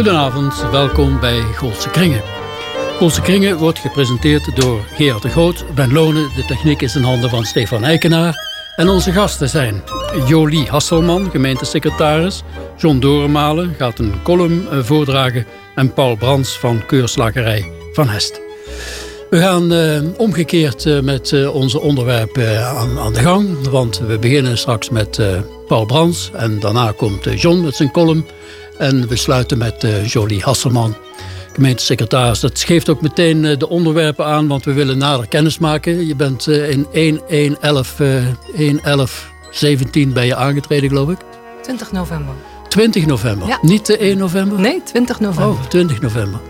Goedenavond, welkom bij Goldse Kringen. Goldse Kringen wordt gepresenteerd door Gerard de Groot, Ben Lonen. De techniek is in handen van Stefan Eikenaar. En onze gasten zijn Jolie Hasselman, gemeentesecretaris. John Dorenmalen gaat een column eh, voordragen. En Paul Brands van Keurslagerij van Hest. We gaan uh, omgekeerd uh, met onze onderwerpen aan, aan, de gang. Want we beginnen straks met Paul Brands. En daarna komt John met zijn column. En we sluiten met Jolie Hasselman, gemeentesecretaris. Dat geeft ook meteen de onderwerpen aan, want we willen nader kennis maken. Je bent in 1, 1, 11, 1, 11, 17 ben je aangetreden, geloof ik? 20 november. 20 november? Ja. Niet de 1 november? Nee, 20 november. Oh, 20 november.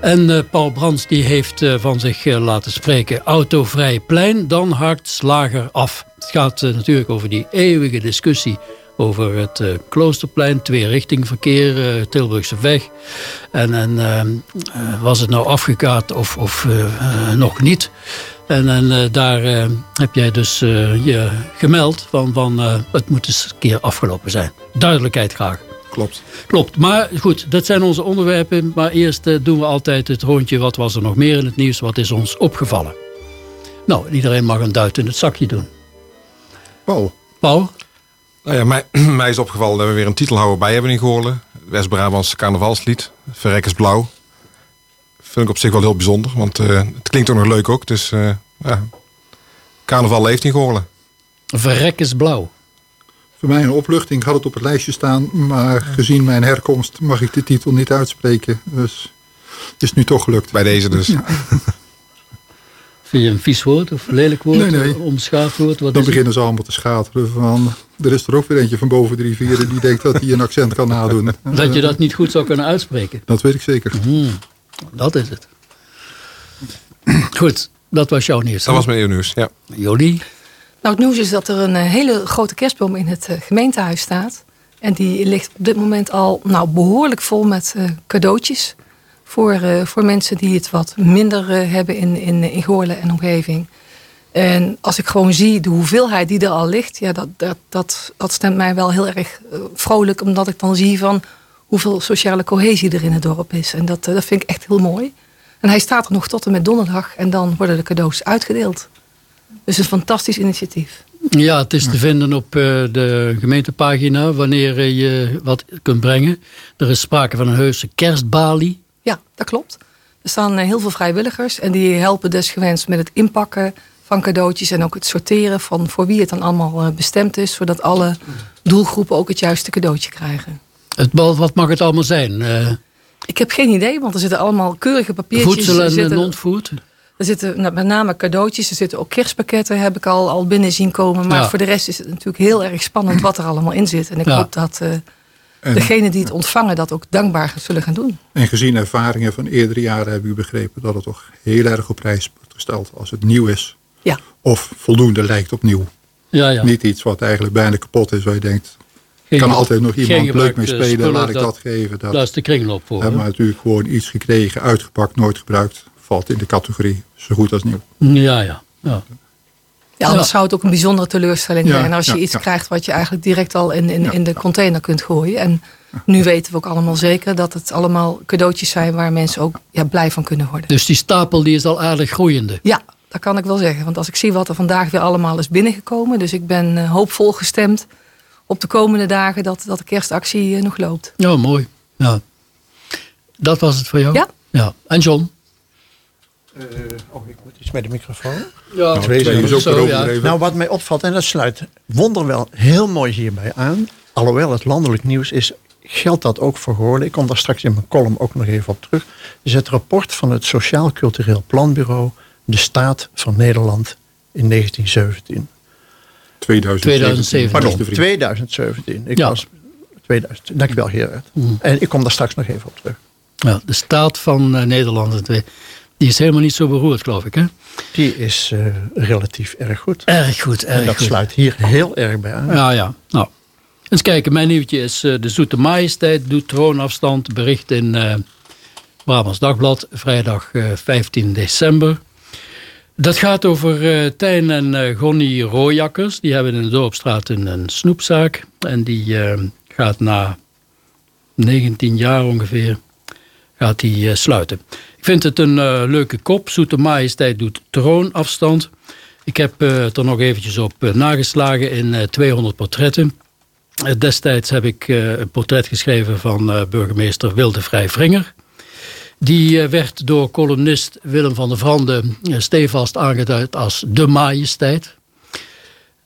En uh, Paul Brands die heeft uh, van zich uh, laten spreken... autovrij plein, dan haakt slager af. Het gaat natuurlijk over die eeuwige discussie... over het Kloosterplein, twee richting verkeer, Tilburgse weg. En, en was het nou afgekaart of, of nog niet? En, en daar heb jij dus je gemeld van, van het moet eens een keer afgelopen zijn. Duidelijkheid graag. Klopt. Klopt. Maar goed, dat zijn onze onderwerpen. Maar eerst doen we altijd het rondje. Wat was er nog meer in het nieuws? Wat is ons opgevallen? Nou, iedereen mag een duit in het zakje doen. Paul. Paul? Nou ja, mij, mij is opgevallen dat we weer een titelhouwer bij hebben in Goorlen. West-Brabants carnavalslied. Verrek is blauw. Vind ik op zich wel heel bijzonder. Want uh, het klinkt ook nog leuk ook. Dus uh, ja. Carnaval leeft in Goorlen. Verrek is blauw. Voor mij een opluchting. Ik had het op het lijstje staan. Maar gezien mijn herkomst mag ik de titel niet uitspreken. Dus het is nu toch gelukt. Bij deze dus. Ja. Vind je een vies woord of lelijk woord? Nee, nee. Omschaafd woord? Wat Dan beginnen ze allemaal te schateren van... Er is er ook weer eentje van boven de rivieren die denkt dat hij een accent kan nadoen. Dat je dat niet goed zou kunnen uitspreken? Dat weet ik zeker. Hmm, dat is het. Goed, dat was jouw nieuws. Dat was mijn nieuws, ja. Jolie? Nou, het nieuws is dat er een hele grote kerstboom in het gemeentehuis staat. En die ligt op dit moment al nou, behoorlijk vol met uh, cadeautjes. Voor, uh, voor mensen die het wat minder uh, hebben in, in, in Goorlen en omgeving. En als ik gewoon zie de hoeveelheid die er al ligt, ja, dat, dat, dat, dat stemt mij wel heel erg vrolijk. Omdat ik dan zie van hoeveel sociale cohesie er in het dorp is. En dat, dat vind ik echt heel mooi. En hij staat er nog tot en met donderdag. En dan worden de cadeaus uitgedeeld. Dus een fantastisch initiatief. Ja, het is te vinden op de gemeentepagina wanneer je wat kunt brengen. Er is sprake van een heuse kerstbalie. Ja, dat klopt. Er staan heel veel vrijwilligers en die helpen desgewenst met het inpakken van cadeautjes en ook het sorteren van voor wie het dan allemaal bestemd is, zodat alle doelgroepen ook het juiste cadeautje krijgen. Het, wat mag het allemaal zijn? Uh... Ik heb geen idee, want er zitten allemaal keurige papiertjes. Voedsel en zitten... non-food? Er zitten nou, met name cadeautjes, er zitten ook kerstpakketten, heb ik al, al binnen zien komen. Maar Ja. voor de rest is het natuurlijk heel erg spannend wat er allemaal in zit. En ik Ja. hoop dat eh degenen die het ontvangen dat ook dankbaar zullen gaan doen. en gezien ervaringen van eerdere jaren heb u begrepen dat het toch heel erg op prijs wordt gesteld als het nieuw is. Ja. Of voldoende lijkt op nieuw. Ja, ja. Niet iets wat eigenlijk bijna kapot is waar je denkt, Geen- kan altijd nog iemand leuk mee spelen, laat ik dat, geven. Dat, Daar is de kringloop voor. hebben we natuurlijk gewoon iets gekregen, uitgepakt, nooit gebruikt. Valt in de categorie zo goed als nieuw. Ja, ja. ja. Ja, anders zou het ook een bijzondere teleurstelling zijn als je iets krijgt wat je eigenlijk direct al in, in, in de container kunt gooien. En nu weten we ook allemaal zeker dat het allemaal cadeautjes zijn waar mensen ook ja, blij van kunnen worden. Dus die stapel die is al aardig groeiende. Ja, dat kan ik wel zeggen. Want als ik zie wat er vandaag weer allemaal is binnengekomen. Dus ik ben eh, hoopvol gestemd op de komende dagen dat, dat de kerstactie eh, nog loopt. Ja, mooi. Ja. Dat was het voor jou? Ja. ja. En John? Oh, ik moet iets met de microfoon. Ja, Twee is ook zo, ja. Nou, wat mij opvalt, en dat sluit wonderwel heel mooi hierbij aan. Alhoewel het landelijk nieuws is, geldt dat ook voor Goorlen. Ik kom daar straks in mijn column ook nog even op terug. is het rapport van het Sociaal Cultureel Planbureau... De Staat van Nederland in 1917. 2017. Pardon, Beste vriend. 2017. Ik Ja. was 2000. Dankjewel, Gerard. Mm. En ik kom daar straks nog even op terug. Ja, de staat van eh, Nederland. Die is helemaal niet zo beroerd, geloof ik. Hè? Die is eh, relatief erg goed. Erg goed, En erg dat goed. sluit hier heel erg bij aan. Ja, ja. Nou, eens kijken. Mijn nieuwtje is eh, de Zoete Majesteit doet troonafstand. Bericht in eh Brabants Dagblad, vrijdag eh, 15 december. Dat gaat over Tijn en Gonnie Rooijakkers. Die hebben in de Dorpstraat een, een snoepzaak. En die gaat na 19 jaar ongeveer, gaat hij sluiten. Vind het een leuke kop. Zoete Majesteit doet troonafstand. Ik heb er nog eventjes op nageslagen in 200 portretten. Destijds heb ik een portret geschreven van burgemeester Wilde Vrij Vringer. Die werd door columnist Willem van der Vrande stevast aangeduid als de majesteit.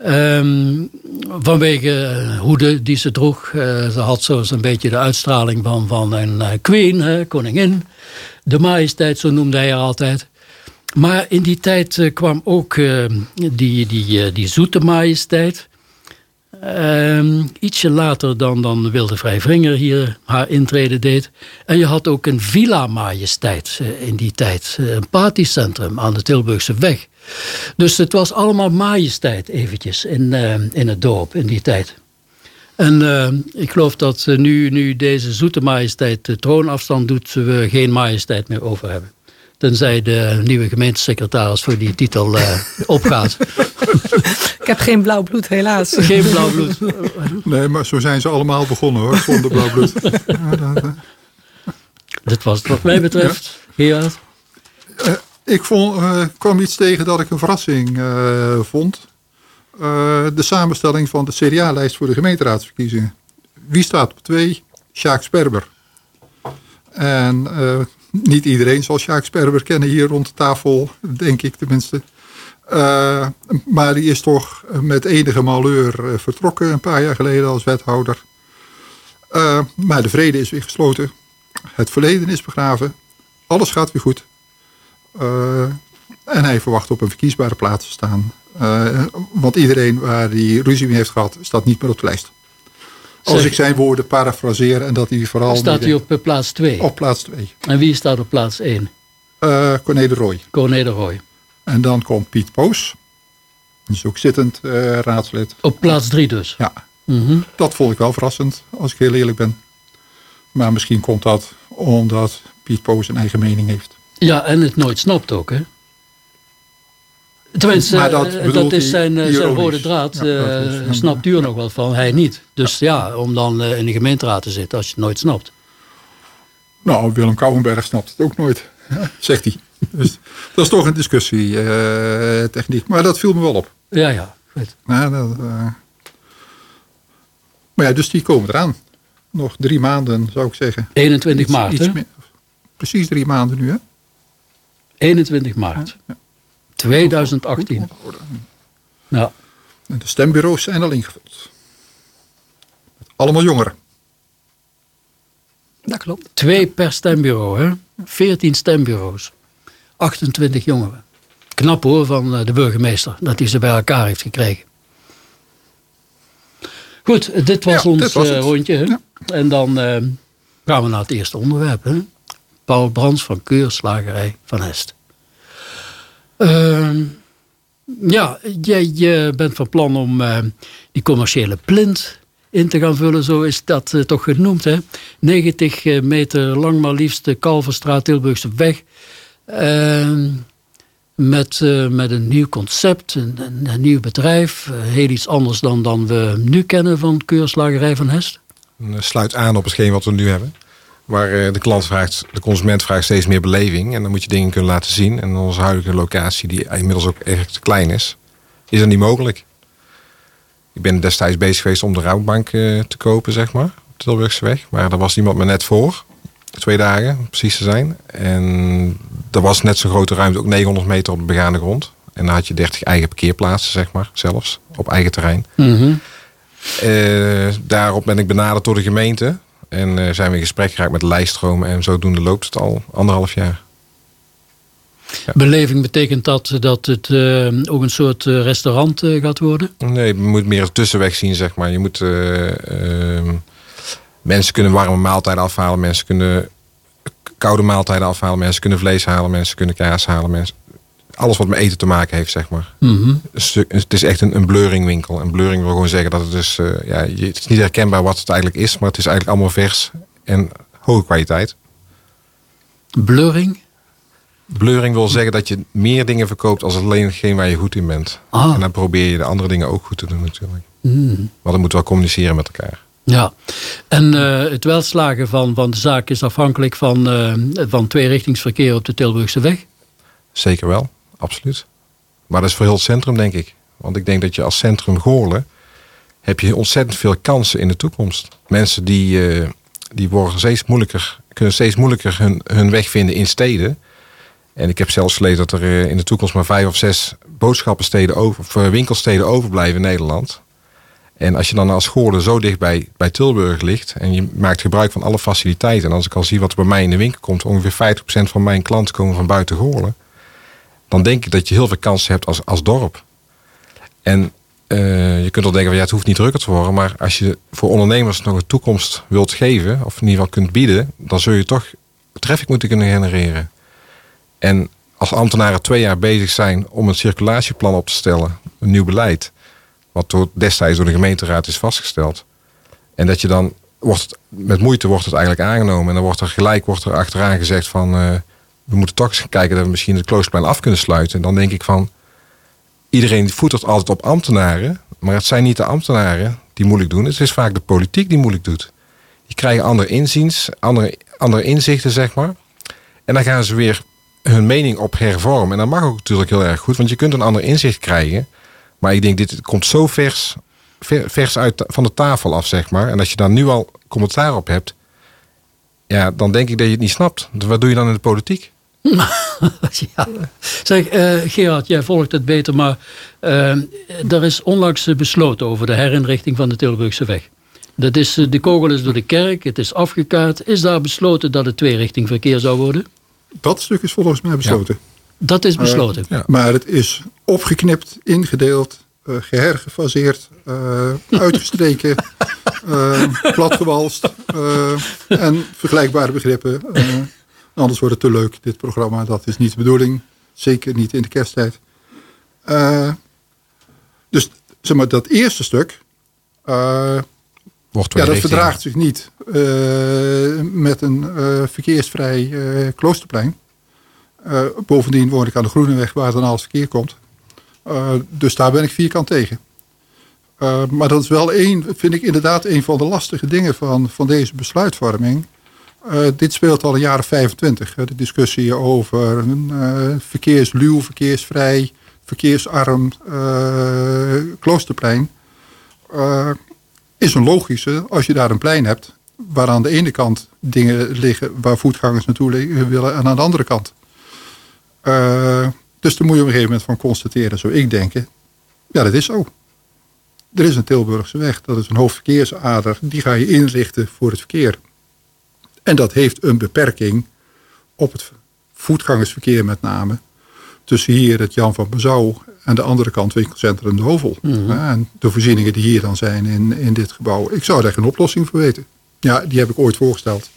Um, vanwege hoede die ze droeg. Ze had zo een beetje de uitstraling van, van een queen, koningin. De majesteit, zo noemde hij haar altijd. Maar in die tijd uh, kwam ook die, die, die zoete majesteit. Ehm, ietsje later dan, dan Wilde Vrijvringer hier haar intrede deed. En je had ook een Villa Majesteit in die tijd. Een partycentrum aan de Tilburgse weg. Dus het was allemaal majesteit eventjes in, in het dorp in die tijd. En uh, ik geloof dat nu, nu deze zoete majesteit de troonafstand doet... we geen majesteit meer over hebben. Tenzij de nieuwe gemeentesecretaris voor die titel uh, opgaat. Ik heb geen blauw bloed, helaas. Geen blauw bloed. Nee, maar zo zijn ze allemaal begonnen hoor, zonder blauw bloed. Dit was het wat mij betreft. Ja. Gerard? Ik vond, uh, kwam iets tegen dat ik een verrassing uh, vond. Uh, de samenstelling van de CDA-lijst voor de gemeenteraadsverkiezingen. Wie staat op twee? Sjaak Sperber. En niet iedereen zal Sjaak Sperber kennen hier rond de tafel, denk ik tenminste. maar die is toch met enige malheur vertrokken een paar jaar geleden als wethouder. maar de vrede is weer gesloten. Het verleden is begraven. Alles gaat weer goed. En hij verwacht op een verkiesbare plaats te staan. Uh, want iedereen waar hij ruzie mee heeft gehad, staat niet meer op de lijst. Als ik zijn woorden parafraseer en dat hij vooral... Staat hij op plaats 2? Op plaats 2. En wie staat op plaats 1? Uh, Corné de Roy. Corné de Roy. En dan komt Piet Poos. Dat is ook zittend uh, raadslid. Op plaats 3 dus? Ja. Mm -hmm. Dat vond ik wel verrassend, als ik heel eerlijk ben. Maar misschien komt dat omdat Piet Poos een eigen mening heeft. Ja, en het nooit snapt ook, hè? Tenminste, maar dat, eh, dat is zijn, eh, zijn rode draad. Ja, uh, snapt u er nog wel van, hij niet. Dus ja, ja om dan in de gemeenteraad te zitten als je het nooit snapt. Nou, Willem Kouwenberg snapt het ook nooit, zegt hij. Dus dat is toch een discussietechniek. maar dat viel me wel op. Ja, ja. Goed. Nou, dat, maar ja, dus die komen eraan. Nog drie maanden, zou ik zeggen. 21 maart, iets, iets Precies drie maanden nu, hè? 21 maart. Ja. 2018. Ja. En de stembureaus zijn al ingevuld. Allemaal jongeren. Dat klopt. Twee per stembureau, hè? 14 stembureaus. 28 jongeren. Knap hoor van eh, de burgemeester dat hij ze bij elkaar heeft gekregen. Goed, dit was ons was uh, rondje. Ja. En dan uh, gaan we naar het eerste onderwerp. Hè? Paul Brands van Keurslagerij van Hest. Uh, ja, je, bent van plan om uh, die commerciële plint in te gaan vullen, zo is dat uh, toch genoemd. Hè? 90 eh, meter lang, maar liefst de Kalverstraat Tilburgse weg. Ehm, met, met een nieuw concept, een, een, een nieuw bedrijf. heel iets anders dan, dan we nu kennen van Keurslagerij van Hest. Sluit aan op hetgeen wat we nu hebben. Waar eh, de klant vraagt, de consument vraagt steeds meer beleving. En dan moet je dingen kunnen laten zien. En onze huidige locatie, die inmiddels ook echt klein is, is dat niet mogelijk. Ik ben destijds bezig geweest om de rouwbank eh, te kopen, zeg maar. Op de Tilburgse weg. Maar daar was iemand me net voor. Twee dagen, om precies te zijn. En er was net zo'n grote ruimte, ook 900 meter op de begane grond. En dan had je 30 eigen parkeerplaatsen, zeg maar, zelfs. Op eigen terrein. Mhm. Eh, daarop ben ik benaderd door de gemeente. En uh, zijn we in gesprek geraakt met lijststromen. En zodoende loopt het al anderhalf jaar. Ja. Beleving betekent dat dat het uh, ook een soort uh, restaurant gaat worden? Nee, je moet meer een tussenweg zien, zeg maar. Je moet ehm, mensen kunnen warme maaltijden afhalen, mensen kunnen koude maaltijden afhalen, mensen kunnen vlees halen, mensen kunnen kaas halen, mensen, alles wat met eten te maken heeft, zeg maar. Mm het is echt een, een blurringwinkel. Een blurring wil gewoon zeggen dat het dus, uh, ja, het is niet herkenbaar wat het eigenlijk is, maar het is eigenlijk allemaal vers en hoge kwaliteit. Blurring? Blurring wil zeggen dat je meer dingen verkoopt als alleen hetgeen waar je goed in bent. Ah. En dan probeer je de andere dingen ook goed te doen natuurlijk. Mm. Maar dan moet wel communiceren met elkaar. Ja, en uh, het welslagen van, van de zaak is afhankelijk van, uh, van tweerichtingsverkeer op de Tilburgse weg? Zeker wel, absoluut. Maar dat is voor heel het centrum, denk ik. Want ik denk dat je als centrum Goorlen... heb je ontzettend veel kansen in de toekomst. Mensen die, uh, die worden steeds moeilijker, kunnen steeds moeilijker hun, hun weg vinden in steden. En ik heb zelfs gelezen dat er in de toekomst maar vijf of zes boodschappensteden over, of winkelsteden overblijven in Nederland. En als je dan als Goorlen zo dicht bij, bij Tilburg ligt en je maakt gebruik van alle faciliteiten. En als ik al zie wat er bij mij in de winkel komt, ongeveer 50% van mijn klanten komen van buiten Goorlen. Dan denk ik dat je heel veel kansen hebt als, als dorp. En uh, je kunt wel denken, van, ja, het hoeft niet drukker te worden. Maar als je voor ondernemers nog een toekomst wilt geven, of in ieder geval kunt bieden, dan zul je toch traffic moeten kunnen genereren. En als ambtenaren twee jaar bezig zijn om een circulatieplan op te stellen, een nieuw beleid wat door, destijds door de gemeenteraad is vastgesteld. En dat je dan, wordt met moeite wordt het eigenlijk aangenomen. En dan wordt er gelijk wordt er achteraan gezegd van... Uh, we moeten toch eens kijken dat we misschien het kloosterplein af kunnen sluiten. En dan denk ik van... Iedereen voetert altijd op ambtenaren. Maar het zijn niet de ambtenaren die moeilijk doen. Het is vaak de politiek die moeilijk doet. Die krijgen andere inziens, andere, andere inzichten, zeg maar. En dan gaan ze weer hun mening op hervormen. En dat mag ook natuurlijk heel erg goed. Want je kunt een ander inzicht krijgen... Maar ik denk, dit komt zo vers, vers uit van de tafel af, zeg maar. En als je daar nu al commentaar op hebt, ja, dan denk ik dat je het niet snapt. Wat doe je dan in de politiek? ja. Zeg, uh, Gerard, jij volgt het beter, maar uh, er is onlangs besloten over de herinrichting van de Tilburgse weg. Dat is, de kogel is door de kerk, het is afgekaart. Is daar besloten dat het tweerichting verkeer zou worden? Dat stuk is volgens mij besloten. Ja. Dat is besloten. Ja. Maar het is opgeknipt, ingedeeld, gehergefaseerd, uitgestreken, platgewalst en vergelijkbare begrippen. Anders wordt het te leuk, dit programma. Dat is niet de bedoeling. Zeker niet in de kersttijd. dus zeg maar, dat eerste stuk... Wordt ja, dat verdraagt zich niet met een verkeersvrij kloosterplein. Bovendien woon ik aan de Groeneweg waar dan al verkeer komt. Dus daar ben ik vierkant tegen. Maar dat is wel één, vind ik inderdaad een van de lastige dingen van, van deze besluitvorming. Dit speelt al een jaren 25. de discussie over een verkeersluw, verkeersvrij, verkeersarm kloosterplein. is een logische als je daar een plein hebt waar aan de ene kant dingen liggen waar voetgangers naartoe willen en aan de andere kant dus daar moet je op een gegeven moment van constateren, zo ik denken. Ja, dat is zo. Er is een Tilburgse weg, dat is een hoofdverkeersader. Die ga je inrichten voor het verkeer. En dat heeft een beperking op het voetgangersverkeer met name. Tussen hier het Jan van Bezouw en de andere kant winkelcentrum De Hovel. Mm En de voorzieningen die hier dan zijn in, in dit gebouw. Ik zou daar geen oplossing voor weten. Ja, die heb ik ooit voorgesteld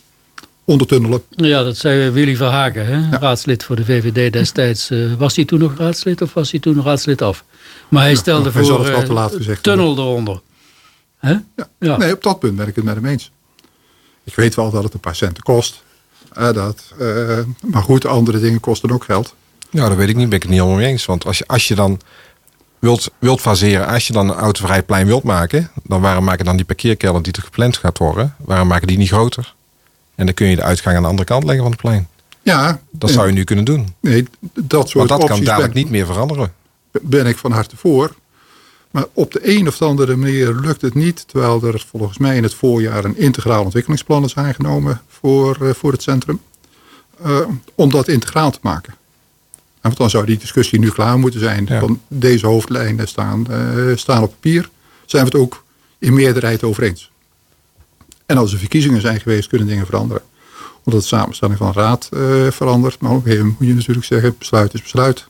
ondertunnelen. Ja, dat zei Willy Verhagen, hè? raadslid voor de VVD destijds. Uh, was hij toen nog raadslid of was hij toen nog raadslid af? Maar hij stelde ja, voor hij uh, gezegd tunnel eronder. Hè? Ja. ja. Nee, op dat punt ben ik het met hem eens. Ik weet wel dat het een paar centen kost. Uh, dat, maar goed, andere dingen kosten ook geld. Ja, dat weet ik niet. Ben ik het niet helemaal mee eens. Want als je, als je dan wilt, wilt faseren, als je dan een autovrij plein wilt maken, dan waarom maken dan die parkeerkelder die er gepland gaat worden, waarom maken die niet groter? En dan kun je de uitgang aan de andere kant leggen van het plein. Ja. Dat zou je nu kunnen doen. Nee, dat soort Want dat kan dadelijk niet meer veranderen. Ben ik van harte voor. Maar op de een of andere manier lukt het niet. Terwijl er volgens mij in het voorjaar een integraal ontwikkelingsplan is aangenomen voor, uh, voor het centrum. Uh, om dat integraal te maken. En want dan zou die discussie nu klaar moeten zijn. Ja. Van deze hoofdlijnen staan, uh, staan op papier. Zijn we het ook in meerderheid over eens. En als er verkiezingen zijn geweest, kunnen dingen veranderen. Omdat de samenstelling van de raad verandert. Maar gegeven moment moet je natuurlijk zeggen, besluit is besluit.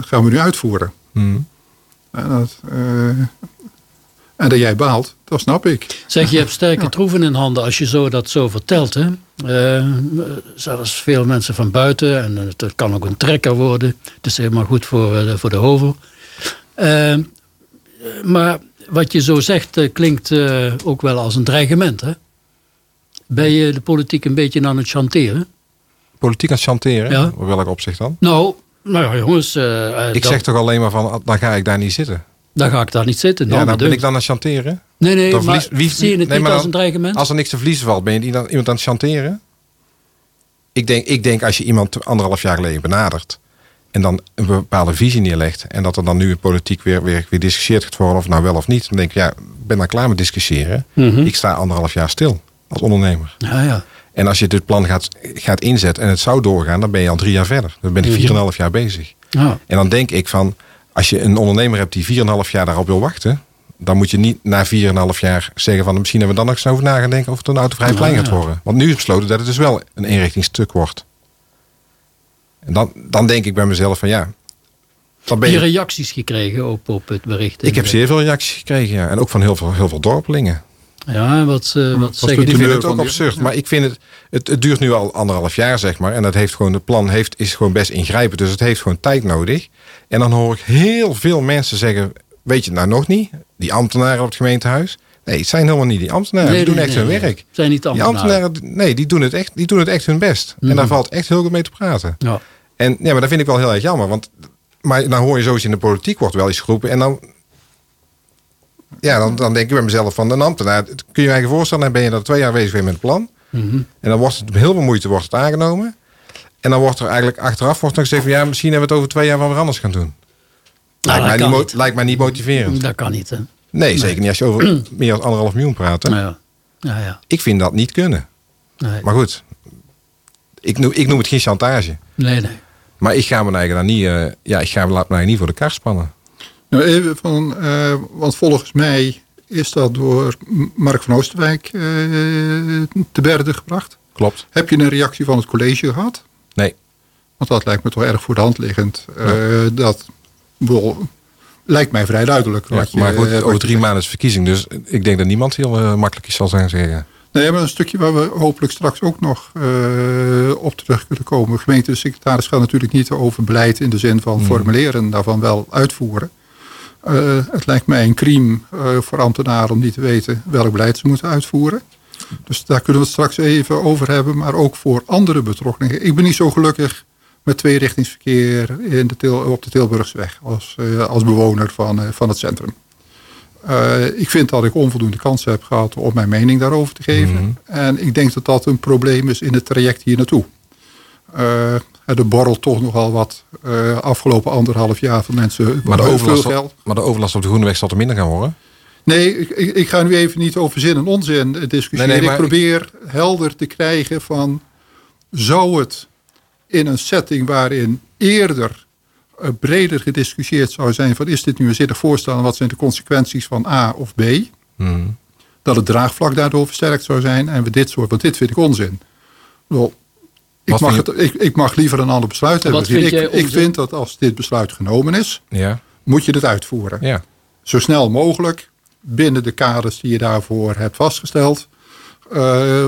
Gaan we nu uitvoeren. Hmm. En, dat, uh, en dat jij baalt, dat snap ik. Zeg, je hebt sterke troeven in handen als je zo dat zo vertelt. Hè? zelfs veel mensen van buiten. En het kan ook een trekker worden. Het is helemaal goed voor, voor de hovel. maar wat je zo zegt uh, klinkt uh, ook wel als een dreigement. Hè? Ben je de politiek een beetje aan het chanteren? Politiek aan het chanteren? Ja. Op welk opzicht dan? Nou, nou ja, jongens. Uh, ik zeg toch alleen maar van, dan ga ik daar niet zitten. Dan ga ik daar niet zitten. Ja, dan ben ik dan aan het chanteren. Nee, nee, dan maar verlies- zie je het nee, niet als dan- een dreigement? Als er niks te verliezen valt, ben je die dan iemand aan het chanteren? Ik denk, ik denk als je iemand anderhalf jaar geleden benadert... en dan een bepaalde visie neerlegt... en dat er dan nu in politiek weer, weer gediscussieerd gaat worden... of nou wel of niet, dan denk ik, ja, ik ben dan klaar met discussiëren. Mhm. Ik sta anderhalf jaar stil als ondernemer. Ja, ja. En als je dit plan gaat, gaat inzetten en het zou doorgaan... dan ben je al drie jaar verder. Dan ben ik Mhm. 4,5 jaar bezig. ja. En dan denk ik van, als je een ondernemer hebt die 4,5 jaar daarop wil wachten, dan moet je niet na 4,5 jaar zeggen van misschien hebben we dan nog eens over na gaan denken of het een autovrij plein ja. gaat worden. Want nu is besloten dat het dus wel een eenrichtingstuk wordt. En dan, dan denk ik bij mezelf van ja, dan ben Heb je je, reacties gekregen op, op het bericht? ik heb zeer veel reacties gekregen ja. en ook van heel veel, heel veel dorpelingen. Ja, wat, eh, wat teneur vinden het ook absurd. ja. Maar ik vind het, het, het duurt nu al anderhalf jaar, zeg maar. En dat heeft gewoon, het plan heeft, is gewoon best ingrijpend. Dus het heeft gewoon tijd nodig. En dan hoor ik heel veel mensen zeggen, weet je het nou nog niet? Die ambtenaren op het gemeentehuis. Nee, het zijn helemaal niet die ambtenaren. Nee, die doen echt nee, hun nee. werk. Zijn niet Die ambtenaren. ambtenaren, nee, die doen het echt, die doen het echt hun best. Mhm. En daar valt echt heel goed mee te praten. Ja. En ja, maar dat vind ik wel heel erg jammer. Want, maar dan hoor je zoiets in de politiek wordt wel eens geroepen. En dan, ja, dan, dan denk ik bij mezelf van een ambtenaar. Kun je je eigen voorstellen, dan ben je er twee jaar bezig weer met het plan. Mhm. En dan wordt het met heel veel moeite wordt het aangenomen. En dan wordt er eigenlijk achteraf wordt er gezegd van ja, misschien hebben we het over twee jaar wel weer anders gaan doen. Nou, lijkt, dat mij niet, lijkt mij niet motiverend. Dat kan niet, hè? Nee, zeker niet als je over meer dan anderhalf miljoen praat. hè. Nou ja. Ja, ja. Ik vind dat niet kunnen. Nee. Maar goed, ik noem, ik noem het geen chantage. nee, nee. Maar ik ga me eigenlijk dan niet, eh, ja, ik ga me laat mij niet voor de kar spannen. Nou, even van, eh, want volgens mij is dat door Mark van Oosterwijk eh, te berde gebracht. Klopt. Heb je een reactie van het college gehad? Nee. Want dat lijkt me toch erg voor de hand liggend. Eh, dat wel, lijkt mij vrij duidelijk. Ja, je- maar goed, over drie maanden is verkiezing. Dus ik denk dat niemand heel makkelijk iets zal zijn zeggen. Nee, maar een stukje waar we hopelijk straks ook nog op terug kunnen komen. Gemeentesecretaris gaat natuurlijk niet over beleid in de zin van formuleren, daarvan wel uitvoeren. Eh, het lijkt mij een crime eh, voor ambtenaren om niet te weten welk beleid ze moeten uitvoeren. Dus daar kunnen we het straks even over hebben, maar ook voor andere betrokkenen. Ik ben niet zo gelukkig met tweerichtingsverkeer in de Til- op de Tilburgsweg als, eh, als bewoner van, van het centrum. Ik vind dat ik onvoldoende kans heb gehad om mijn mening daarover te geven. Mhm. En ik denk dat dat een probleem is in het traject hier naartoe. Eh, er borrelt toch nogal wat eh, afgelopen anderhalf jaar van mensen. Maar de, overlast geld. maar de overlast op de Groeneweg zal er minder gaan worden. Nee, ik, ik, ga nu even niet over zin en onzin eh, discussiëren. Nee, ik probeer helder te krijgen van... zou het in een setting waarin eerder breder gediscussieerd zou zijn... van is dit nu een zinnig voorstel en wat zijn de consequenties van A of B... Mhm. dat het draagvlak daardoor versterkt zou zijn en we dit soort... want dit vind ik onzin. Wel, ik, mag het, ik, ik mag liever een ander besluit hebben. Vind ik, ik vind dat als dit besluit genomen is... Ja, moet je het uitvoeren ja. zo snel mogelijk binnen de kaders die je daarvoor hebt vastgesteld. Eh,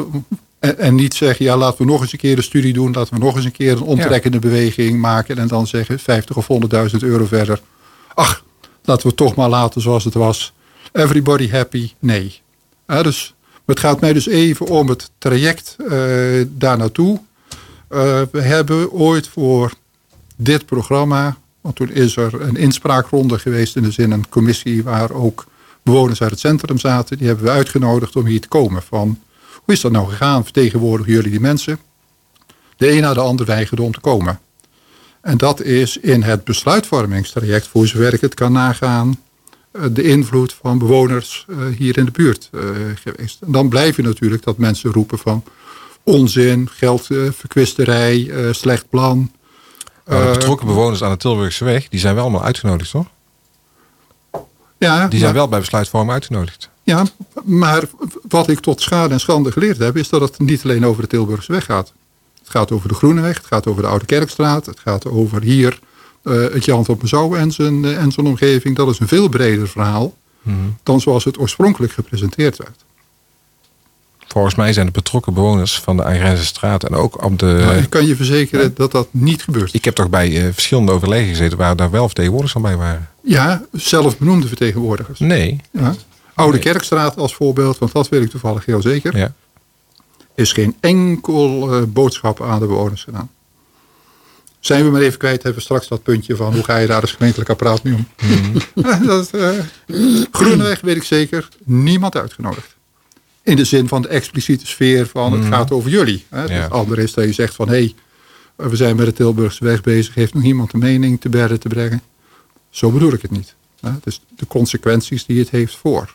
en, en niet zeggen, ja, laten we nog eens een keer de studie doen. Laten we nog eens een keer een omtrekkende beweging maken. En dan zeggen 50 of 100.000 euro verder. Ach, laten we het toch maar laten zoals het was. Everybody happy? Nee. Ja, dus, het gaat mij dus even om het traject eh, daar naartoe. Eh, we hebben ooit voor dit programma, want toen is er een inspraakronde geweest in de zin een commissie waar ook bewoners uit het centrum zaten. Die hebben we uitgenodigd om hier te komen. Van, hoe is dat nou gegaan? Vertegenwoordigen jullie die mensen? De een na de ander weigerde om te komen. En dat is in het besluitvormingstraject, voor zover ik het kan nagaan, eh, de invloed van bewoners eh, hier in de buurt geweest. En dan blijf je natuurlijk dat mensen roepen van onzin, geldverkwisterij, eh, slecht plan. Maar de Eh, betrokken bewoners aan de Tilburgse weg, die zijn wel allemaal uitgenodigd, toch? ja, Die zijn maar- wel bij besluitvorming uitgenodigd. Ja, maar wat ik tot schade en schande geleerd heb, is dat het niet alleen over de Tilburgse weg gaat. Het gaat over de Groeneweg, het gaat over de Oude Kerkstraat, het gaat over hier eh, het Jan van Mezouw en zijn, eh, en zijn omgeving. Dat is een veel breder verhaal Mhm. dan zoals het oorspronkelijk gepresenteerd werd. Volgens mij zijn de betrokken bewoners van de Agrense straat en ook op de... maar ik kan je verzekeren dat dat niet gebeurt. Ik heb toch bij eh, verschillende overleggen gezeten waar daar wel vertegenwoordigers van bij waren. Ja, zelfbenoemde vertegenwoordigers. Nee. Ja. Oude Nee. Kerkstraat als voorbeeld, want dat weet ik toevallig heel zeker. Ja. is geen enkel eh, boodschap aan de bewoners gedaan. Zijn we maar even kwijt, hebben we straks dat puntje van hoe ga je daar als gemeentelijk apparaat mee om. Dat, eh, Groeneweg weet ik zeker, niemand uitgenodigd. In de zin van de expliciete sfeer van het gaat over jullie. Hè. Mhm. Ja. Het andere is dat je zegt van hé, hey, we zijn met de Tilburgse weg bezig. Heeft nog iemand een mening te berden te brengen? Zo bedoel ik het niet. Hè. Dus de consequenties die het heeft voor.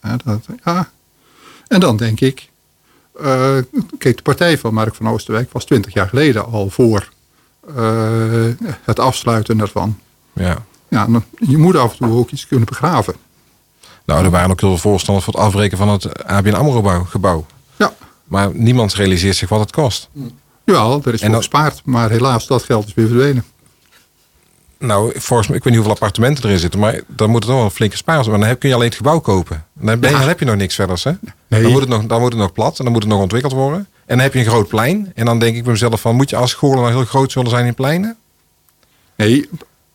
Hè, dat, ja. En dan denk ik, eh, kijk, de partij van Mark van Oosterwijk was twintig jaar geleden al voor eh, het afsluiten ervan. Ja. Ja, je moet af en toe ook iets kunnen begraven. Nou, er waren ook heel veel voorstanders voor het afbreken van het ABN AMRO gebouw. Ja, Maar niemand realiseert zich wat het kost. jawel, er is dan- gespaard. Maar helaas, dat geld is weer verdwenen. Nou, volgens mij, ik weet niet hoeveel appartementen erin zitten, maar dan moet het wel een flinke spaar zijn. Maar dan heb- kun je alleen het gebouw kopen. Dan, ben Ja. dan heb je nog niks verders. Hè? Nee. Dan, moet het nog, dan moet het nog plat en dan moet het nog ontwikkeld worden. En dan heb je een groot plein. En dan denk ik bij mezelf van, moet je als scholen nou heel groot zullen zijn in pleinen? Nee,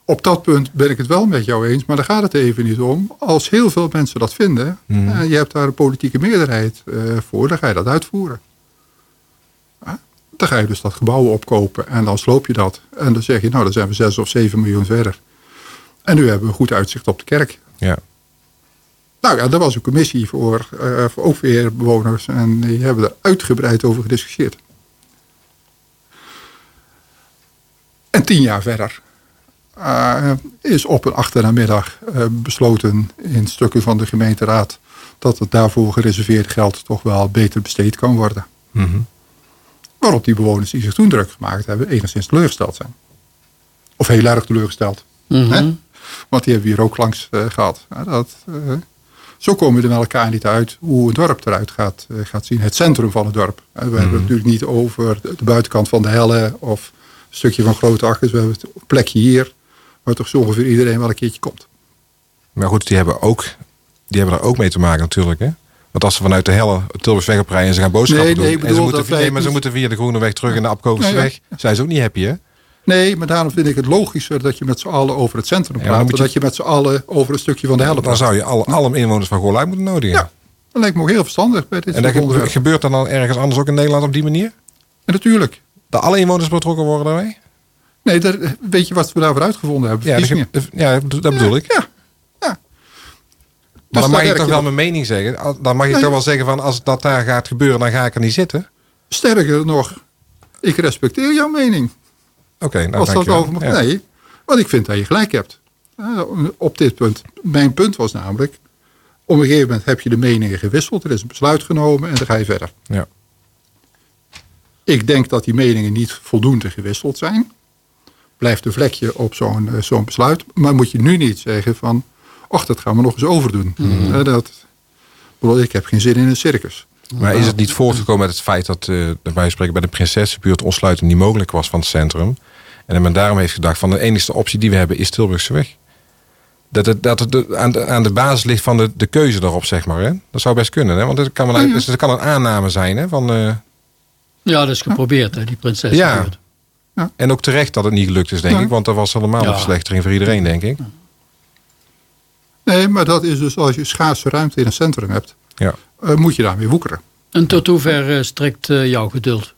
op dat punt ben ik het wel met jou eens. Maar daar gaat het even niet om. Als heel veel mensen dat vinden. en je hebt daar een politieke meerderheid eh, voor. Dan ga je dat uitvoeren. Ja, Dan ga je dus dat gebouw opkopen. En dan sloop je dat. En dan zeg je, nou dan zijn we 6 of 7 miljoen verder. En nu hebben we goed uitzicht op de kerk. Ja. Nou ja, daar was een commissie voor, eh, voor ook weer bewoners. En die hebben er uitgebreid over gediscussieerd. En tien jaar verder eh, is op een achternamiddag eh, besloten in stukken van de gemeenteraad dat het daarvoor gereserveerd geld toch wel beter besteed kan worden. Mhm. Waarop die bewoners die zich toen druk gemaakt hebben enigszins teleurgesteld zijn. Of heel erg teleurgesteld. Mhm. Hè? Want die hebben we hier ook langs eh, gehad. Dat, eh, zo komen we er met elkaar niet uit hoe een dorp eruit gaat, eh, gaat zien. Het centrum van het dorp. We hebben het natuurlijk niet over de, de buitenkant van de helle of een stukje van Grote Akkers. We hebben het plekje hier waar toch zo ongeveer iedereen wel een keertje komt. Maar goed, die hebben, ook, die hebben er ook mee te maken natuurlijk. Hè? Want als ze vanuit de helle rijden en ze gaan boodschappen Nee, doen. nee, en ze moeten, nee, maar ze moeten via de Groene Weg terug in de Apkoversweg. Nee, Zijn ze ook niet happy hè? Nee, maar daarom vind ik het logischer dat je met z'n allen over het centrum praat. dan dan je- dat je met z'n allen over een stukje van de helle Dan praat. zou je alle, alle inwoners van Goorluik moeten nodigen. Ja, dat lijkt me ook heel verstandig bij dit En dat gebeurt dan, dan ergens anders ook in Nederland op die manier? En natuurlijk. Dat alle inwoners betrokken worden daarmee? Nee, daar, weet je wat we daarvoor uitgevonden hebben? Ja, dat, ja, dat bedoel ik. Ja, ja. Maar Dus dan mag je werk toch wel mijn mening zeggen. Dan mag je Nee. toch wel zeggen van als dat daar gaat gebeuren, dan ga ik er niet zitten. Sterker nog, ik respecteer jouw mening. Oké, nou als dat over mag. Ja. Nee, want ik vind dat je gelijk hebt. Eh, op dit punt. Mijn punt was namelijk, op een gegeven moment heb je de meningen gewisseld. Er is een besluit genomen en dan ga je verder. Ja. Ik denk dat die meningen niet voldoende gewisseld zijn. Blijft een vlekje op zo'n eh, zo'n besluit. Maar moet je nu niet zeggen van, ach, dat gaan we nog eens overdoen. Mhm. Eh, dat, ik bedoel, ik heb geen zin in een circus. Maar is het niet voortgekomen uit het feit dat eh bij spreken bij de Prinsessenbuurt ontsluiting niet mogelijk was van het centrum? En dat men daarom heeft gedacht van de enige optie die we hebben is Tilburgse weg. Dat het, dat het de- aan, de, aan de basis ligt van de, de keuze daarop, zeg maar. Hè? Dat zou best kunnen, hè? want het kan, wel, dus het kan een aanname zijn. Hè? Van, eh, Ja, dat is geprobeerd, hè, die prinses. Ja. En ook terecht dat het niet gelukt is, denk Ja. ik. Want dat was helemaal Ja. een verslechtering voor iedereen, denk ik. Nee, maar dat is dus als je schaarse ruimte in een centrum hebt, Ja. eh, moet je daarmee woekeren. En tot hoever eh, strekt eh, jouw geduld?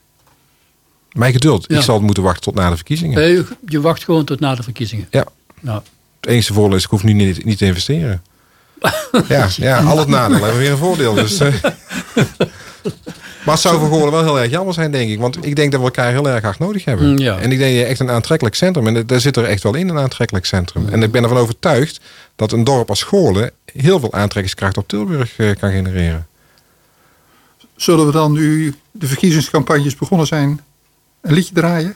Mijn geduld. Ja. Ik zal moeten wachten tot na de verkiezingen. Eh, je wacht gewoon tot na de verkiezingen. Ja. Nou, Het enige voordeel is, ik hoef nu niet, niet te investeren. ja, ja, al het nadeel hebben we weer een voordeel. Dus, eh. maar het zou voor Goorlen wel heel erg jammer zijn, denk ik. Want ik denk dat we elkaar heel erg hard nodig hebben. Mm, ja. En ik denk dat je echt een aantrekkelijk centrum. En daar zit er echt wel in, een aantrekkelijk centrum. En ik ben ervan overtuigd dat een dorp als Goorlen heel veel aantrekkingskracht op Tilburg eh, kan genereren. Zullen we dan nu de verkiezingscampagnes begonnen zijn een liedje draaien?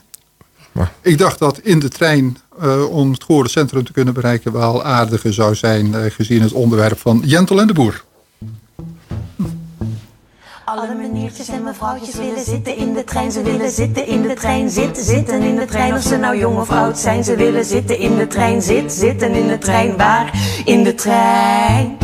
Maar- Ik dacht dat in de trein eh, om het Goorlen Centrum te kunnen bereiken wel aardiger zou zijn eh, gezien het onderwerp van Jentel en de Boer. Alle meneertjes en mevrouwtjes willen zitten in de trein. Ze willen zitten in de trein, zitten, zitten in de trein. Of ze nou jong of oud zijn, ze willen zitten in de trein. Zit, zitten in de trein, waar? In de trein.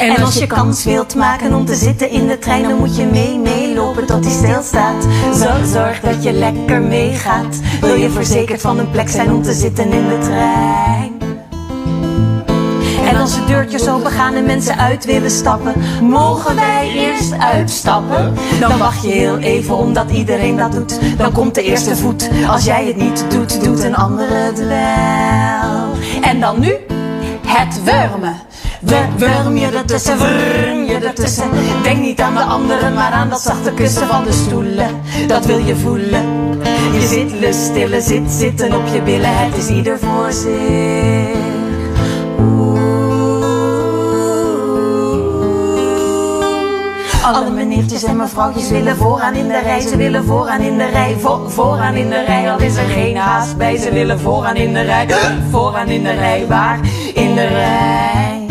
En als je kans wilt maken om te zitten in de trein, dan moet je mee, meelopen tot die stilstaat. Zorg, zorg dat je lekker meegaat. Wil je verzekerd van een plek zijn om te zitten in de trein? En als de deurtjes open gaan en mensen uit willen stappen, mogen wij eerst uitstappen? Dan wacht je heel even omdat iedereen dat doet. Dan komt de eerste voet. Als jij het niet doet, doet een andere het wel. En dan nu het wurmen. Wurm je ertussen, wurm je ertussen. Denk niet aan de anderen, maar aan dat zachte kussen van de stoelen. Dat wil je voelen. Je zit luststille, zit zitten op je billen. Het is ieder voor zich. En mevrouwtjes willen vooraan in de rij. Ze willen vooraan in de rij. Vo vooraan in de rij. Al is er geen haast bij. Ze willen vooraan in de rij. Vooraan in de rij. Waar? In de rij.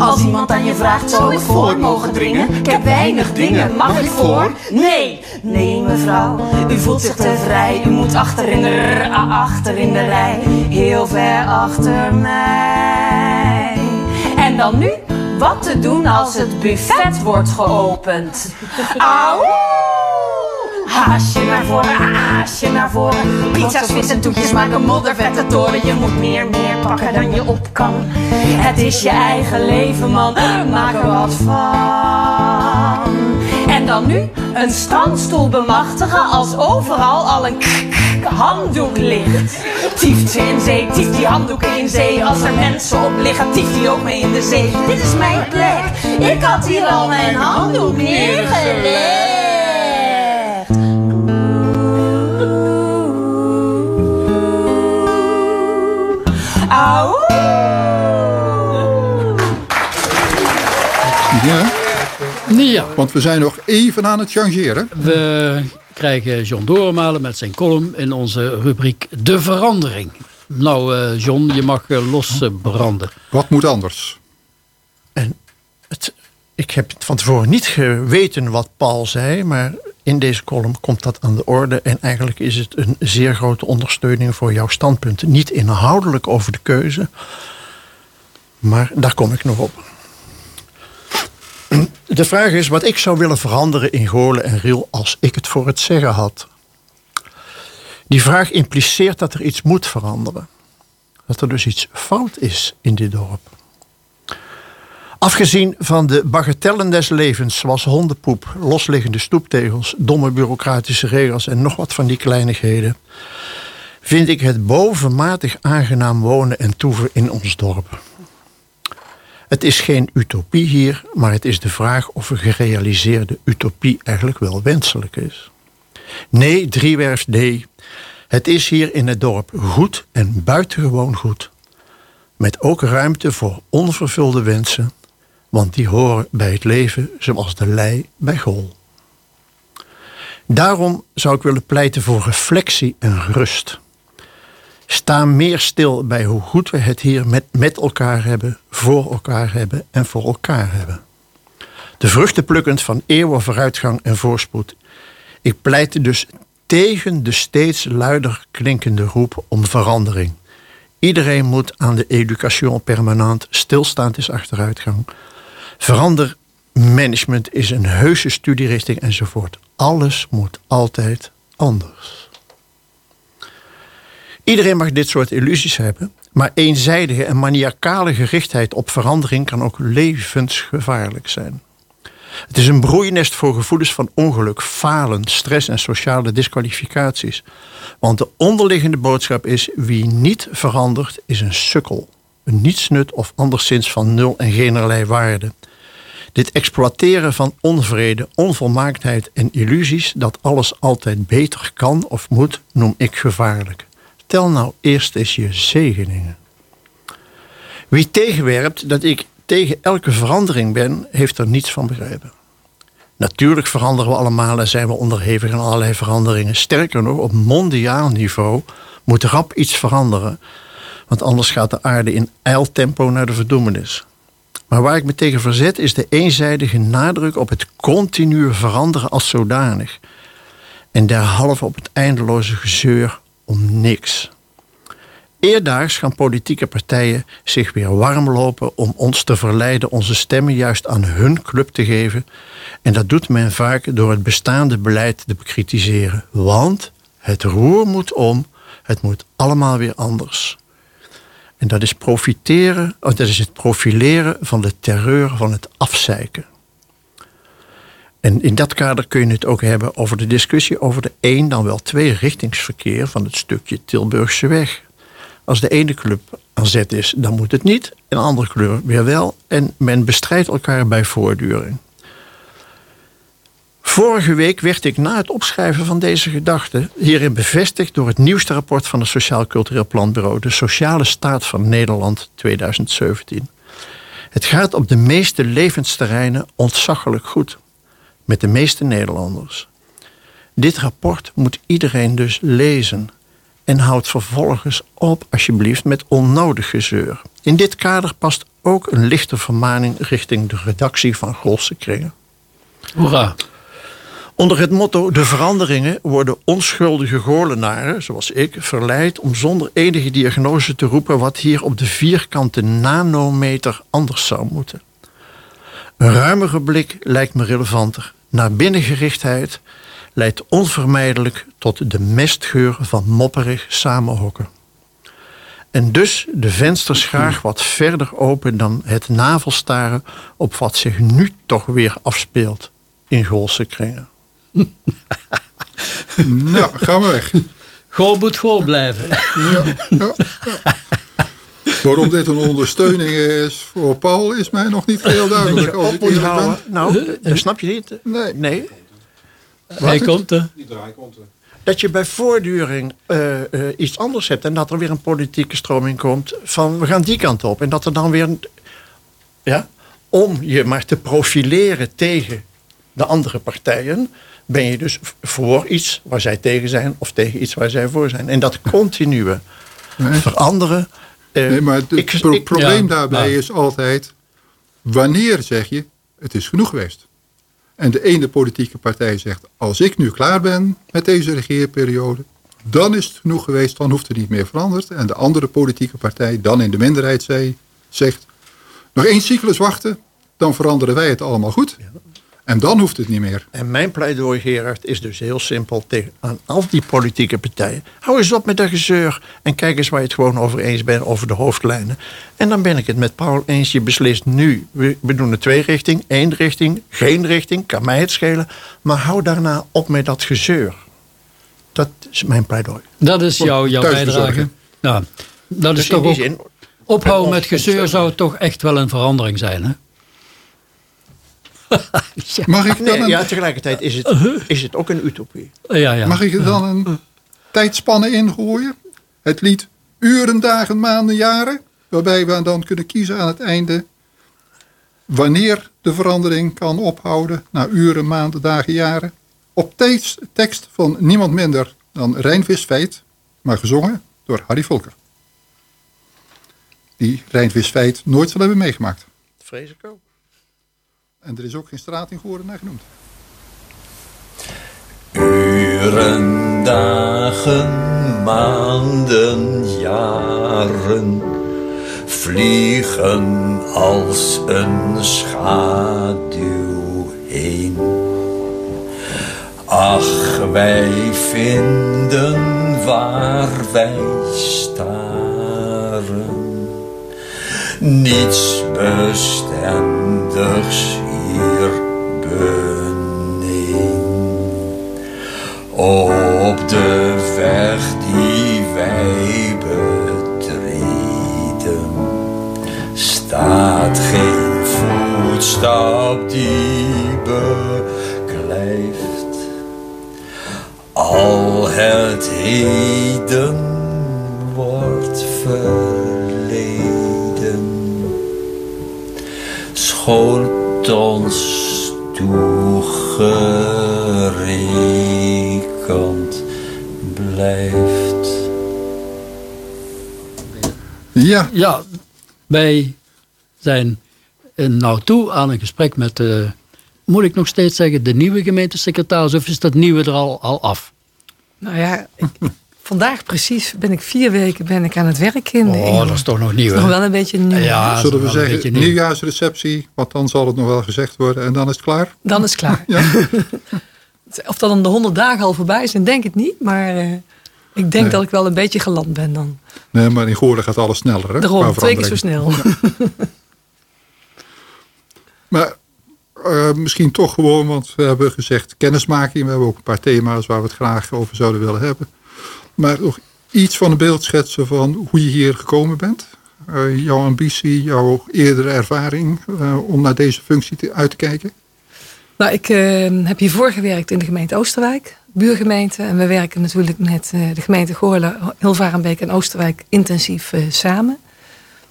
Als iemand aan je vraagt, zou ik voor mogen dringen? Ik heb weinig dingen, mag ik voor? Nee, nee mevrouw, u voelt zich te vrij. U moet achter in de, achter in de rij, heel ver achter mij. En dan nu? Wat te doen als het buffet wordt geopend? Auw! Haasje naar voren, haasje naar voren. Pizza's, vis en toetjes maken moddervette toren. Je moet meer, meer pakken dan je op kan. Het is je eigen leven, man. Maak er wat van. Dan nu een strandstoel bemachtigen als overal al een handdoek ligt. Tieft ze in zee, tieft die handdoeken in zee. Als er mensen op liggen, tieft die ook mee in de zee. Dit is mijn plek, ik had hier al mijn handdoek neergelegd. Ja, Ja, want we zijn nog even aan het changeren. we krijgen John Doormalen met zijn column in onze rubriek De Verandering. Nou, eh, John, je mag eh, losbranden. Wat moet anders? En het, ik heb van tevoren niet geweten wat Paul zei, maar in deze column komt dat aan de orde. En eigenlijk is het een zeer grote ondersteuning voor jouw standpunt. Niet inhoudelijk over de keuze, maar daar kom ik nog op. De vraag is wat ik zou willen veranderen in Goorlen en Riel als ik het voor het zeggen had. Die vraag impliceert dat er iets moet veranderen. Dat er dus iets fout is in dit dorp. Afgezien van de bagatellen des levens, zoals hondenpoep, losliggende stoeptegels, domme bureaucratische regels en nog wat van die kleinigheden, vind ik het bovenmatig aangenaam wonen en toeven in ons dorp. Het is geen utopie hier, maar het is de vraag of een gerealiseerde utopie eigenlijk wel wenselijk is. Nee, driewerf nee. Het is hier in het dorp goed en buitengewoon goed. Met ook ruimte voor onvervulde wensen, want die horen bij het leven zoals de lei bij gol. Daarom zou ik willen pleiten voor reflectie en rust. Sta meer stil bij hoe goed we het hier met, met elkaar hebben, voor elkaar hebben en voor elkaar hebben. De vruchten plukkend van eeuwen vooruitgang en voorspoed. Ik pleit dus tegen de steeds luider klinkende roep om verandering. Iedereen moet aan de education permanent stilstaand is achteruitgang. Verander management is een heuse studierichting enzovoort. Alles moet altijd anders. Iedereen mag dit soort illusies hebben, maar eenzijdige en maniacale gerichtheid op verandering kan ook levensgevaarlijk zijn. Het is een broeinest voor gevoelens van ongeluk, falen, stress en sociale disqualificaties. Want de onderliggende boodschap is: wie niet verandert, is een sukkel, een nietsnut of anderszins van nul en generlei waarde. Dit exploiteren van onvrede, onvolmaaktheid en illusies dat alles altijd beter kan of moet, noem ik gevaarlijk. Tel nou eerst eens je zegeningen. Wie tegenwerpt dat ik tegen elke verandering ben, heeft er niets van begrepen. Natuurlijk veranderen we allemaal en zijn we onderhevig aan allerlei veranderingen. Sterker nog, op mondiaal niveau moet rap iets veranderen. Want anders gaat de aarde in eiltempo naar de verdoemenis. Maar waar ik me tegen verzet is de eenzijdige nadruk op het continue veranderen als zodanig. En derhalve op het eindeloze gezeur om niks. Eerdaags gaan politieke partijen zich weer warm lopen om ons te verleiden onze stemmen juist aan hun club te geven. En dat doet men vaak door het bestaande beleid te bekritiseren. Want het roer moet om, het moet allemaal weer anders. En dat is profiteren, of dat is het profileren van de terreur van het afzeiken. En in dat kader kun je het ook hebben over de discussie over de één dan wel twee richtingsverkeer van het stukje Tilburgse weg. Als de ene club aan zet is, dan moet het niet. En de andere club weer wel. En men bestrijdt elkaar bij voortduring. Vorige week werd ik na het opschrijven van deze gedachte hierin bevestigd door het nieuwste rapport van het Sociaal Cultureel Planbureau, de Sociale Staat van Nederland 2017. Het gaat op de meeste levensterreinen ontzaglijk goed. Met de meeste Nederlanders. Dit rapport moet iedereen dus lezen. En houd vervolgens op, alsjeblieft, met onnodig gezeur. In dit kader past ook een lichte vermaning richting de redactie van Golse Kringen. Hoera. Onder het motto de veranderingen worden onschuldige goorlenaren, zoals ik, verleid om zonder enige diagnose te roepen wat hier op de vierkante nanometer anders zou moeten. Een ruimere blik lijkt me relevanter. Naar binnengerichtheid leidt onvermijdelijk tot de mestgeur van mopperig samenhokken. En dus de vensters graag wat verder open dan het navelstaren op wat zich nu toch weer afspeelt in Goolse kringen. Nou, gaan we weg. Goal moet goal blijven. Ja, ja, ja. Waarom dit een ondersteuning is voor Paul is mij nog niet heel duidelijk. Als ik moet houden. Nou, dat snap je niet. Nee. Nee, Hij komt er. Die draai komt er. dat je bij voortduring eh, eh, iets anders hebt en dat er weer een politieke stroming komt van we gaan die kant op en dat er dan weer een- ja, om je maar te profileren tegen de andere partijen ben je dus voor iets waar zij tegen zijn of tegen iets waar zij voor zijn en dat continue Nee. veranderen. Eh, Nee, maar het ik- pro- ik- probleem ja, daarbij maar- is altijd... wanneer zeg je, het is genoeg geweest? En de ene politieke partij zegt... als ik nu klaar ben met deze regeerperiode... dan is het genoeg geweest, dan hoeft het niet meer veranderd. En de andere politieke partij, dan in de minderheid, zei, zegt... nog één cyclus wachten, dan veranderen wij het allemaal goed. En dan hoeft het niet meer. En mijn pleidooi, Gerard, is dus heel simpel tegen aan al die politieke partijen. Hou eens op met dat gezeur en kijk eens waar je het gewoon over eens bent over de hoofdlijnen. En dan ben ik het met Paul eens. Je beslist nu, we, we doen een twee richting, één richting, geen richting, kan mij het schelen. Maar hou daarna op met dat gezeur. Dat is mijn pleidooi. Dat is jouw, jouw bijdrage. Ja, dat is Dus in toch die ook... zin, Ophouden met gezeur zou toch echt wel een verandering zijn, hè? ja. Mag ik dan nee, een, ja, tegelijkertijd is het, is het ook een utopie. Ja, ja. mag ik er dan een tijdspanne ingooien? Het lied uren, dagen, maanden, jaren. Waarbij we dan kunnen kiezen aan het einde wanneer de verandering kan ophouden. Na uren, maanden, dagen, jaren. Op tekst, tekst van niemand minder dan Rijnvis Feit, maar gezongen door Harry Volker. Die Rijnvis Feit nooit zal hebben meegemaakt. Vrees ik ook. En er is ook geen straat in Goren naar genoemd. Uren, dagen, maanden, jaren vliegen als een schaduw heen. Ach, wij vinden waar wij staren niets bestendigs hier beneden. Op de weg die wij betreden staat geen voetstap die beklijft. Al het heden wordt verleden. Ons toegerekend blijft. Ja, Ja, wij zijn nou toe aan een gesprek met de, moet ik nog steeds zeggen, de nieuwe gemeentesecretaris of is dat nieuwe er al, al af? Nou ja, ik- vandaag precies ben ik vier weken ben ik aan het werk in. Oh, dat is toch nog nieuw, nog hè? wel een beetje nieuw. Ja, zullen we wel een beetje zeggen nieuw. nieuwjaarsreceptie, want dan zal het nog wel gezegd worden en dan is het klaar. Dan is het klaar. Ja. Of dat dan de honderd dagen al voorbij zijn, denk ik niet. Maar eh, Ik denk Nee. dat ik wel een beetje geland ben dan. Nee, maar in Goorlen gaat alles sneller. Hè, Daarom, twee keer zo snel. Maar eh, misschien toch gewoon, want we hebben gezegd kennismaking. We hebben ook een paar thema's waar we het graag over zouden willen hebben. Maar nog iets van een beeld schetsen van hoe je hier gekomen bent. Eh, jouw ambitie, jouw eerdere ervaring eh, om naar deze functie te, uit te kijken. Nou, ik eh, heb hiervoor gewerkt in de gemeente Oosterwijk, buurgemeente. En we werken natuurlijk met eh, de gemeente Goorlen, Hilvarenbeek en Oosterwijk intensief samen.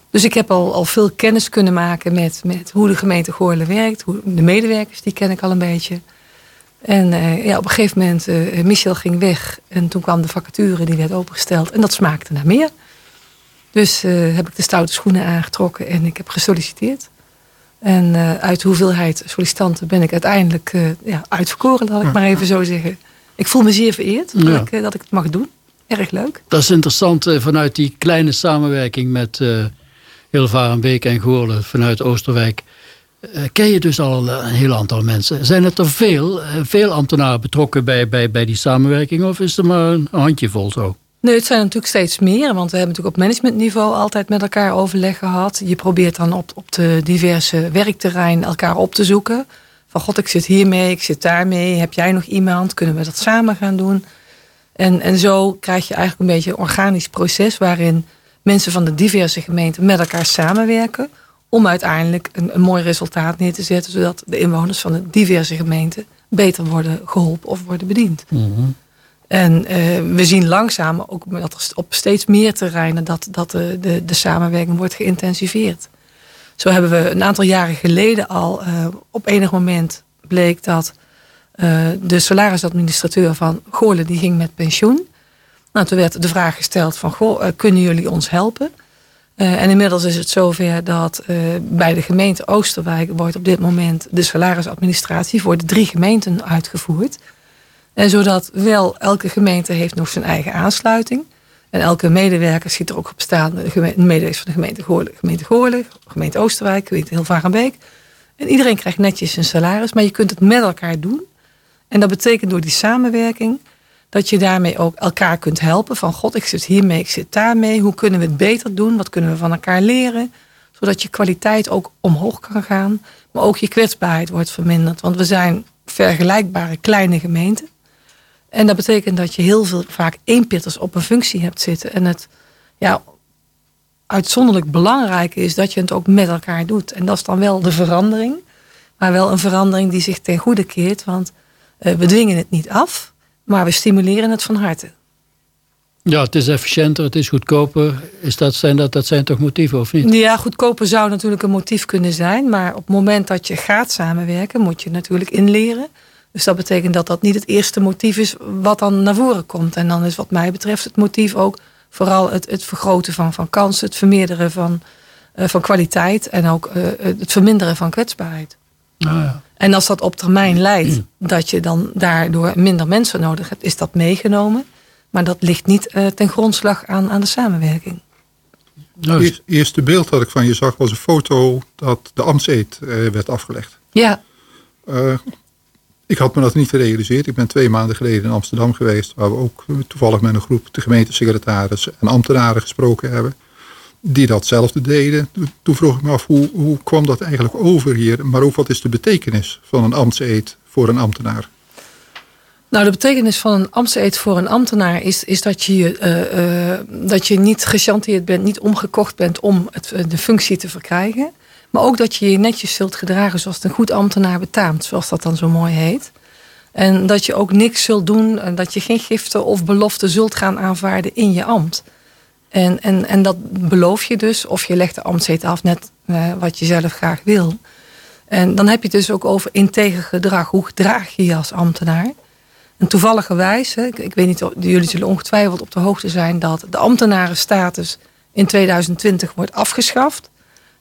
Dus ik heb al, al veel kennis kunnen maken met, met hoe de gemeente Goorlen werkt. Hoe, de medewerkers, die ken ik al een beetje. En eh, ja, op een gegeven moment, eh Michel ging weg. En toen kwam de vacature, die werd opengesteld. En dat smaakte naar meer. Dus eh, heb ik de stoute schoenen aangetrokken en ik heb gesolliciteerd. En uit de hoeveelheid sollicitanten ben ik uiteindelijk ja, uitverkoren, laat ik maar even zo zeggen. Ik voel me zeer vereerd dat, ik, dat ik het mag doen. Erg leuk. Dat is interessant vanuit die kleine samenwerking met Hilvarenbeek en Goorlen vanuit Oosterwijk. Eh, ken je dus al een heel aantal mensen. Zijn het er veel, eh, veel ambtenaren betrokken bij, bij, bij die samenwerking of is er maar een handjevol zo? Nee, het zijn natuurlijk steeds meer. Want we hebben natuurlijk op managementniveau altijd met elkaar overleg gehad. Je probeert dan op, op de diverse werkterrein elkaar op te zoeken. Van god, ik zit hiermee, ik zit daarmee. Heb jij nog iemand? Kunnen we dat samen gaan doen? En, en zo krijg je eigenlijk een beetje een organisch proces... waarin mensen van de diverse gemeenten met elkaar samenwerken... om uiteindelijk een, een mooi resultaat neer te zetten... zodat de inwoners van de diverse gemeenten beter worden geholpen of worden bediend. En eh, we zien langzaam ook dat er op steeds meer terreinen dat, dat de, de, de samenwerking wordt geïntensiveerd. Zo hebben we een aantal jaren geleden al eh, op enig moment bleek dat eh, de salarisadministrateur van Goorlen die ging met pensioen. Nou, toen werd de vraag gesteld van, goh, kunnen jullie ons helpen? Eh, en inmiddels is het zover dat eh, bij de gemeente Oosterwijk wordt op dit moment de salarisadministratie voor de drie gemeenten uitgevoerd. En zodat wel elke gemeente heeft nog zijn eigen aansluiting. En elke medewerker ziet er ook op staan. De medewerkers van de gemeente Goorlen, gemeente Goorlen, gemeente Oosterwijk, gemeente Hilvarenbeek. En iedereen krijgt netjes een salaris, maar je kunt het met elkaar doen. En dat betekent door die samenwerking dat je daarmee ook elkaar kunt helpen. Van god, ik zit hiermee, ik zit daarmee. Hoe kunnen we het beter doen? Wat kunnen we van elkaar leren? Zodat je kwaliteit ook omhoog kan gaan. Maar ook je kwetsbaarheid wordt verminderd. Want we zijn vergelijkbare kleine gemeenten. En dat betekent dat je heel veel vaak eenpitters op een functie hebt zitten. En het ja, uitzonderlijk belangrijk is dat je het ook met elkaar doet. En dat is dan wel de verandering. Maar wel een verandering die zich ten goede keert. Want eh, we dwingen het niet af, maar we stimuleren het van harte. Ja, het is efficiënter, het is goedkoper. Is dat, zijn dat, dat zijn toch motieven of niet? Ja, goedkoper zou natuurlijk een motief kunnen zijn. Maar op het moment dat je gaat samenwerken, moet je natuurlijk inleren. Dus dat betekent dat dat niet het eerste motief is wat dan naar voren komt. En dan is wat mij betreft het motief ook vooral het, het vergroten van, van kansen, het vermeerderen van, eh, van kwaliteit en ook eh, het verminderen van kwetsbaarheid. Ah, ja. En als dat op termijn leidt dat je dan daardoor minder mensen nodig hebt, is dat meegenomen. Maar dat ligt niet eh, ten grondslag aan, aan de samenwerking. Nou, Het eerste beeld dat ik van je zag was een foto dat de ambtseed eh, werd afgelegd. Ja, Eh, ik had me dat niet gerealiseerd. Ik ben twee maanden geleden in Amsterdam geweest, waar we ook toevallig met een groep de gemeentesecretaris en ambtenaren gesproken hebben, die datzelfde deden. Toen- vroeg ik me af, hoe, hoe kwam dat eigenlijk over hier? Maar ook wat is de betekenis van een ambtseed voor een ambtenaar? Nou, de betekenis van een ambtseed voor een ambtenaar is, is dat, je, eh, eh, dat je niet gechanteerd bent, niet omgekocht bent om het, eh, de functie te verkrijgen. Maar ook dat je je netjes zult gedragen zoals een goed ambtenaar betaamt, zoals dat dan zo mooi heet. En dat je ook niks zult doen, en dat je geen giften of beloften zult gaan aanvaarden in je ambt. En, en, en dat beloof je dus, of je legt de ambtseed af net eh, wat je zelf graag wil. En dan heb je het dus ook over integer gedrag. Hoe gedraag je je als ambtenaar? En toevalligerwijs, hè, ik, ik weet niet, of- jullie zullen ongetwijfeld op de hoogte zijn dat de ambtenarenstatus in 2020 wordt afgeschaft.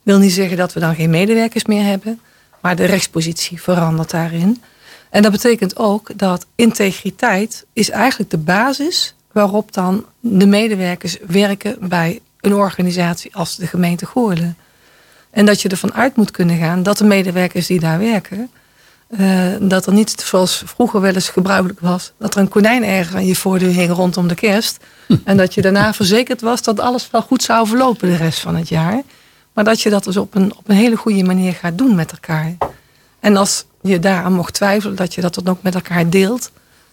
Wil niet zeggen dat we dan geen medewerkers meer hebben, maar de rechtspositie verandert daarin. En dat betekent ook dat integriteit is eigenlijk de basis waarop dan de medewerkers werken bij een organisatie als de gemeente Goorlen. En dat je ervan uit moet kunnen gaan dat de medewerkers die daar werken eh, dat er niet zoals vroeger wel eens gebruikelijk was, dat er een konijn ergens aan je voordeur hing rondom de kerst. En dat je daarna verzekerd was dat alles wel goed zou verlopen de rest van het jaar. Maar dat je dat dus op een, op een hele goede manier gaat doen met elkaar. En als je daaraan mocht twijfelen, dat je dat dan ook met elkaar deelt.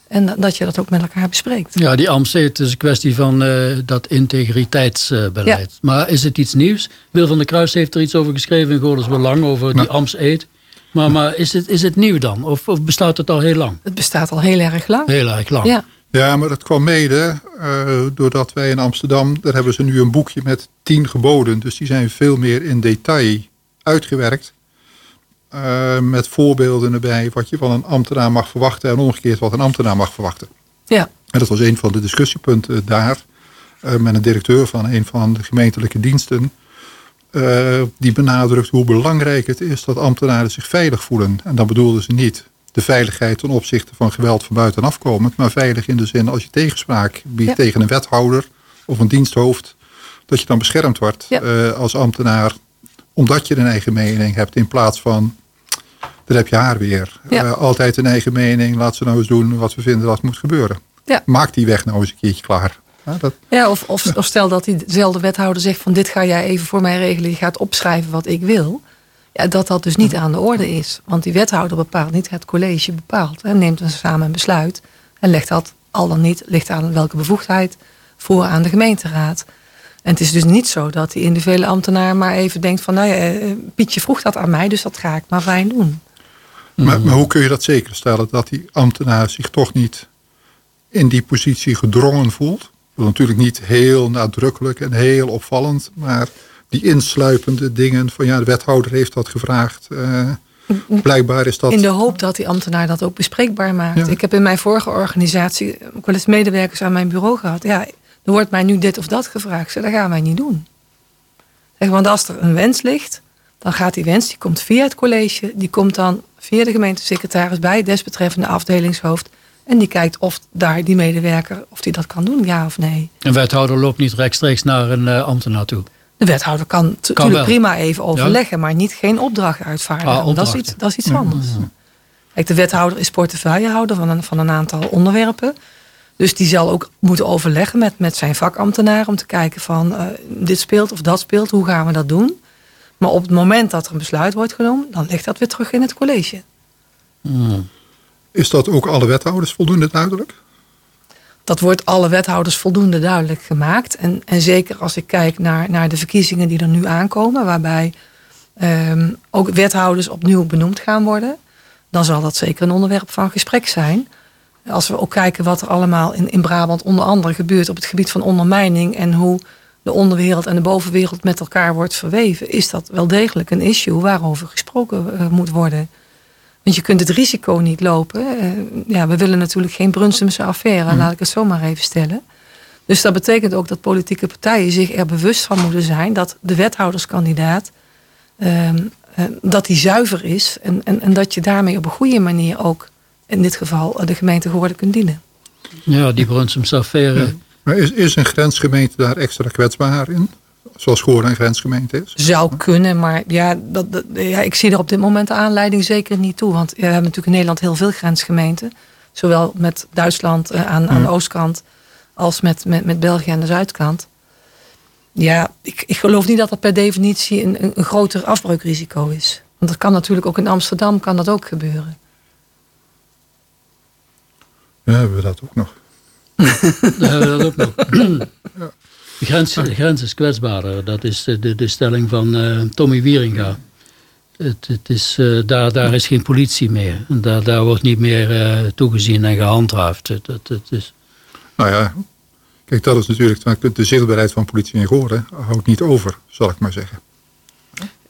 En dat je dat ook met elkaar bespreekt. Ja, die AMC is een kwestie van eh, dat integriteitsbeleid. Maar is het iets nieuws? Wil van der Kruis heeft er iets over geschreven in Goorles Belang, over die AMS eet. Maar, maar is, het, is het nieuw dan? Of, of bestaat het al heel lang? Het bestaat al heel erg lang. Heel erg lang. Ja. Ja, maar dat kwam mede uh, doordat wij in Amsterdam, daar hebben ze nu een boekje met tien geboden. Dus die zijn veel meer in detail uitgewerkt. Uh, met voorbeelden erbij wat je van een ambtenaar mag verwachten en omgekeerd wat een ambtenaar mag verwachten. Ja. En dat was een van de discussiepunten daar uh, met een directeur van een van de gemeentelijke diensten. die benadrukt hoe belangrijk het is dat ambtenaren zich veilig voelen. En dan bedoelden ze niet de veiligheid ten opzichte van geweld van buitenaf komend. Maar veilig in de zin als je tegenspraak biedt ja. tegen een wethouder of een diensthoofd. Dat je dan beschermd wordt ja. als ambtenaar. Omdat je een eigen mening hebt in plaats van... daar heb je haar weer. Ja. Uh, altijd een eigen mening. Laat ze nou eens doen wat we vinden dat moet gebeuren. Maak die weg nou eens een keertje klaar. Ja, dat... ja of, of, of, stel dat diezelfde wethouder zegt van dit ga jij even voor mij regelen. Je gaat opschrijven wat ik wil. Ja, dat dat dus niet aan de orde is. Want die wethouder bepaalt niet, het college bepaalt. En neemt dan samen een besluit. En legt dat al dan niet, ligt aan welke bevoegdheid, voor aan de gemeenteraad. En het is dus niet zo dat die individuele ambtenaar maar even denkt van... nou ja, Pietje vroeg dat aan mij, dus dat ga ik maar fijn doen. Maar, maar hoe kun je dat zeker stellen? Dat die ambtenaar zich toch niet in die positie gedrongen voelt? Natuurlijk niet heel nadrukkelijk en heel opvallend, maar die insluipende dingen van ja, de wethouder heeft dat gevraagd. Uh, blijkbaar is dat... In de hoop dat die ambtenaar dat ook bespreekbaar maakt. Ja. Ik heb in mijn vorige organisatie ook wel eens medewerkers aan mijn bureau gehad. Ja, er wordt mij nu dit of dat gevraagd. Zeg, dat gaan wij niet doen. Zeg, want als er een wens ligt, dan gaat die wens, die komt via het college. Die komt dan via de gemeentesecretaris bij het desbetreffende afdelingshoofd. En die kijkt of daar die medewerker, of die dat kan doen, ja of nee. Een wethouder loopt niet rechtstreeks naar een uh, ambtenaar toe? De wethouder kan, natuurlijk prima even overleggen, ja. maar niet geen opdracht uitvaardigen. Ah, dat, is iets, dat is iets anders. Ja, Kijk, de wethouder is portefeuillehouder van een, van een aantal onderwerpen. Dus die zal ook moeten overleggen met, met zijn vakambtenaar om te kijken van uh, dit speelt of dat speelt, hoe gaan we dat doen. Maar op het moment dat er een besluit wordt genomen, dan ligt dat weer terug in het college. Hmm. Is dat ook alle wethouders voldoende duidelijk? dat wordt alle wethouders voldoende duidelijk gemaakt. En, en zeker als ik kijk naar, naar de verkiezingen die er nu aankomen, waarbij um, ook wethouders opnieuw benoemd gaan worden, dan zal dat zeker een onderwerp van gesprek zijn. Als we ook kijken wat er allemaal in, in Brabant onder andere gebeurt op het gebied van ondermijning en hoe de onderwereld en de bovenwereld met elkaar wordt verweven, is dat wel degelijk een issue waarover gesproken uh, moet worden. Want je kunt het risico niet lopen. Uh, ja, we willen natuurlijk geen Brunsumse affaire, mm. laat ik het zo maar even stellen. Dus dat betekent ook dat politieke partijen zich er bewust van moeten zijn dat de wethouderskandidaat uh, uh, dat die zuiver is en, en, en dat je daarmee op een goede manier ook in dit geval de gemeente geworden kunt dienen. Ja, die Brunsumse affaire. Maar is, is een grensgemeente daar extra kwetsbaar in? Zoals Goorlen een grensgemeente is? Zou kunnen, maar ja, dat, dat, ja, ik zie er op dit moment de aanleiding zeker niet toe. Want we hebben natuurlijk in Nederland heel veel grensgemeenten. Zowel met Duitsland uh, aan, aan de oostkant als met, met, met België aan de zuidkant. Ja, ik, ik geloof niet dat dat per definitie een, een, een groter afbreukrisico is. Want dat kan natuurlijk ook in Amsterdam kan dat ook gebeuren. Ja, hebben we dat ook nog. Daar hebben we dat ook nog. ja. De grens, de grens is kwetsbaarder. Dat is de, de stelling van uh, Tommy Wieringa. Het, het is, uh, daar, daar is geen politie meer. Daar, daar wordt niet meer uh, toegezien en gehandhaafd. Het, het is... Nou ja, kijk, dat is natuurlijk de zichtbaarheid van politie in Goren houdt niet over, zal ik maar zeggen.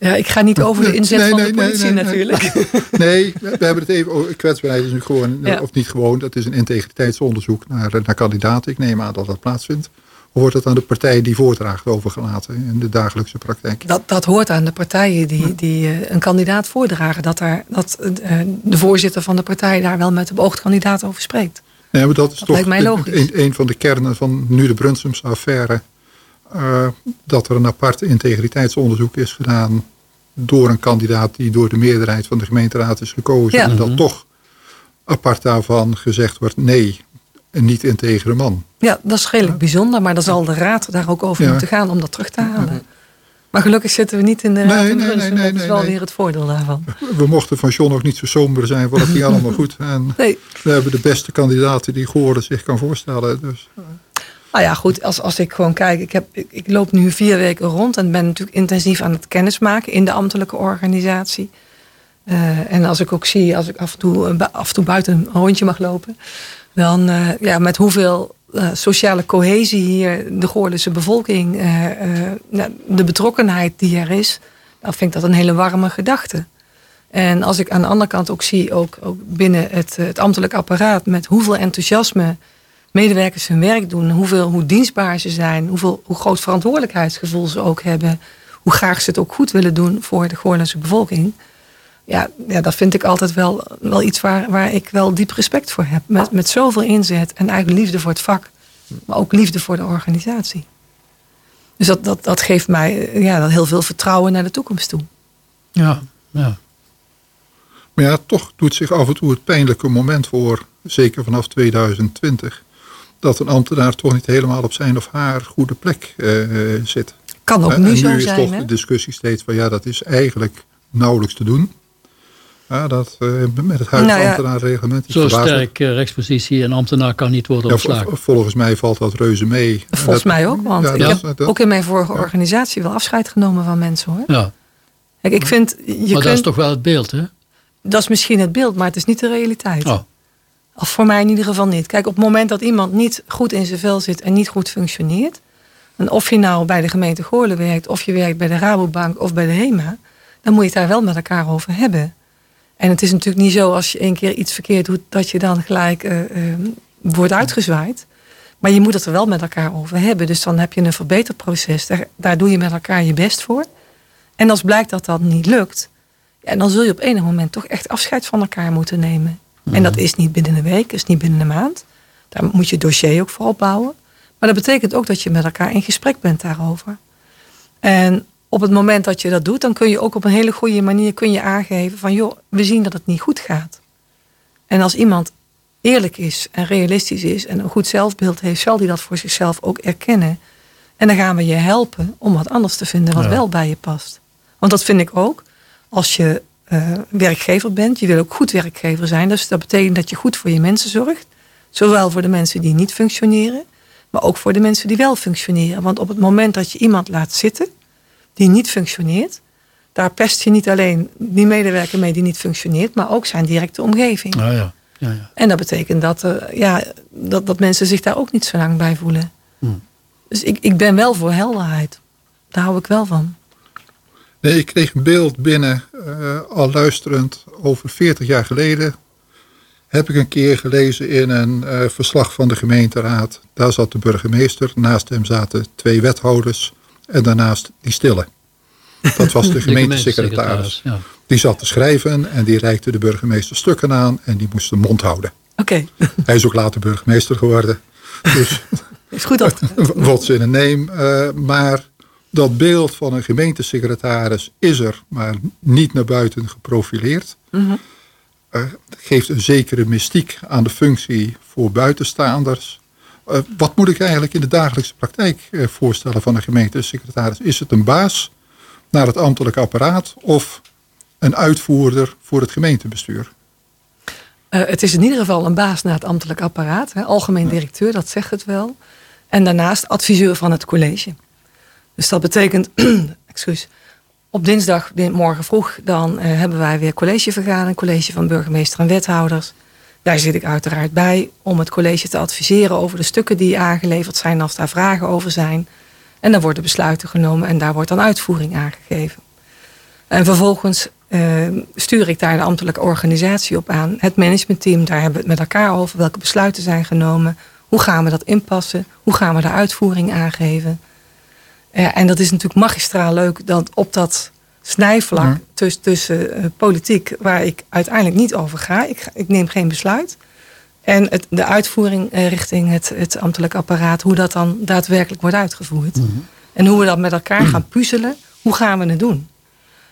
Ja, ik ga niet over de inzet nee, van nee, de politie nee, natuurlijk. Nee, we hebben het even over kwetsbaarheid is nu gewoon, ja. of niet gewoon, dat is een integriteitsonderzoek naar, naar kandidaten. Ik neem aan dat dat plaatsvindt wordt het aan de partijen die voordraagt overgelaten in de dagelijkse praktijk? Dat, dat hoort aan de partijen die, die uh, een kandidaat voordragen. Dat, daar, dat uh, de voorzitter van de partij daar wel met de beoogd kandidaat over spreekt. Nee, maar dat is dat toch mij logisch. Een, een, van de kernen van nu de Brunsumse affaire. Uh, dat er een apart integriteitsonderzoek is gedaan door een kandidaat die door de meerderheid van de gemeenteraad is gekozen. Ja. En dat Mhm. toch apart daarvan gezegd wordt nee, een niet integere man. Ja, dat is redelijk bijzonder, maar dan zal de raad daar ook over Ja. moeten gaan om dat terug te halen. Maar gelukkig zitten we niet in de raad Nee, nee, nee, nee, dat is wel nee. weer het voordeel daarvan. We mochten van John ook niet zo somber zijn, want het ging allemaal goed. En Nee, we hebben de beste kandidaten die Goorden zich kan voorstellen. Dus nou ja, goed, als, als ik gewoon kijk, ik, heb, ik, loop nu vier weken rond en ben natuurlijk intensief aan het kennismaken in de ambtelijke organisatie. Eh, en als ik ook zie, als ik af en toe, eh, af en toe buiten een rondje mag lopen, dan eh, ja, met hoeveel sociale cohesie hier de Goorlense bevolking, nou, de betrokkenheid die er is, dan vind ik dat een hele warme gedachte. En als ik aan de andere kant ook zie, ook, ook binnen het, het ambtelijk apparaat, met hoeveel enthousiasme medewerkers hun werk doen, hoeveel, hoe dienstbaar ze zijn, hoeveel, hoe groot verantwoordelijkheidsgevoel ze ook hebben, hoe graag ze het ook goed willen doen voor de Goorlense bevolking. Ja, ja, dat vind ik altijd wel, wel iets waar, waar ik wel diep respect voor heb. Met, met zoveel inzet en eigenlijk liefde voor het vak, maar ook liefde voor de organisatie. Dus dat, dat, dat geeft mij eh, ja, heel veel vertrouwen naar de toekomst toe. Ja, ja. Maar ja, toch doet zich af en toe het pijnlijke moment voor, zeker vanaf 2020, dat een ambtenaar toch niet helemaal op zijn of haar goede plek eh, zit. Kan ook nu en zo nu is zijn. toch hè? de discussie steeds van ja, dat is eigenlijk nauwelijks te doen. Ja, dat eh, met het huidige Nou ja, Zo sterk eh, rechtspositie en ambtenaar kan niet worden Ja, ontslagen. volgens mij valt dat reuze mee. Volgens Dat- mij ook, want ja, ik dat- heb dat- ook in mijn vorige organisatie wel afscheid genomen van mensen hoor. Ja, Kijk, ik vind, je maar kunt, dat is toch wel het beeld, hè? dat is misschien het beeld, maar het is niet de realiteit. Oh, Of voor mij in ieder geval niet. Kijk, op het moment dat iemand niet goed in zijn vel zit en niet goed functioneert. En of je nou bij de gemeente Goorlen werkt, of je werkt bij de Rabobank of bij de HEMA. Dan moet je het daar wel met elkaar over hebben. En het is natuurlijk niet zo als je een keer iets verkeerd doet, dat je dan gelijk eh, eh, wordt uitgezwaaid. Maar je moet het er wel met elkaar over hebben. Dus dan heb je een verbeterproces. Daar, doe je met elkaar je best voor. En als blijkt dat dat niet lukt, dan zul je op enig moment toch echt afscheid van elkaar moeten nemen. En dat is niet binnen een week, is niet binnen een maand. Daar moet je dossier ook voor opbouwen. Maar dat betekent ook dat je met elkaar in gesprek bent daarover. En op het moment dat je dat doet, dan kun je ook op een hele goede manier kun je aangeven van joh, we zien dat het niet goed gaat. En als iemand eerlijk is en realistisch is en een goed zelfbeeld heeft, zal die dat voor zichzelf ook erkennen. En dan gaan we je helpen om wat anders te vinden wat Ja. wel bij je past. Want dat vind ik ook. Als je eh, werkgever bent, je wil ook goed werkgever zijn. Dus dat betekent dat je goed voor je mensen zorgt. Zowel voor de mensen die niet functioneren, maar ook voor de mensen die wel functioneren. Want op het moment dat je iemand laat zitten die niet functioneert, daar pest je niet alleen die medewerker mee die niet functioneert, maar ook zijn directe omgeving. ja. ja, ja. En dat betekent dat, eh, ja, dat, dat mensen zich daar ook niet zo lang bij voelen. Hmm. Dus ik, ik ben wel voor helderheid. Daar hou ik wel van. Nee, ik kreeg een beeld binnen, eh, al luisterend, over 40 jaar geleden. Heb ik een keer gelezen in een eh, verslag van de gemeenteraad. Daar zat de burgemeester, naast hem zaten twee wethouders en daarnaast die stille. Dat was de gemeentesecretaris. Ja. Die zat te schrijven en die reikte de burgemeester stukken aan en die moest de mond houden. Oké, Hij is ook later burgemeester geworden. Dus is goed dat. What's in a name. eh, maar dat beeld van een gemeentesecretaris is er, maar niet naar buiten geprofileerd. Eh, geeft een zekere mystiek aan de functie voor buitenstaanders. Eh, wat moet ik eigenlijk in de dagelijkse praktijk eh, voorstellen van een gemeentesecretaris? Is het een baas naar het ambtelijk apparaat of een uitvoerder voor het gemeentebestuur? Het is in ieder geval een baas naar het ambtelijk apparaat. Hè. Algemeen directeur, dat zegt het wel. En daarnaast adviseur van het college. Dus dat betekent, excuus, op dinsdag, di- morgen vroeg, dan eh, hebben wij weer collegevergadering. College van burgemeester en wethouders. Daar zit ik uiteraard bij om het college te adviseren over de stukken die aangeleverd zijn als daar vragen over zijn. En dan worden besluiten genomen en daar wordt dan uitvoering aangegeven. En vervolgens eh, stuur ik daar de ambtelijke organisatie op aan. Het managementteam, daar hebben we het met elkaar over. Welke besluiten zijn genomen? Hoe gaan we dat inpassen? Hoe gaan we de uitvoering aangeven? Ja, en dat is natuurlijk magistraal leuk dat op dat snijvlak Ja. tussen, tussen eh, politiek, waar ik uiteindelijk niet over ga. Ik, ik neem geen besluit. En het, de uitvoering eh, richting het, het ambtelijk apparaat, hoe dat dan daadwerkelijk wordt uitgevoerd. En hoe we dat met elkaar gaan puzzelen, hoe gaan we het doen?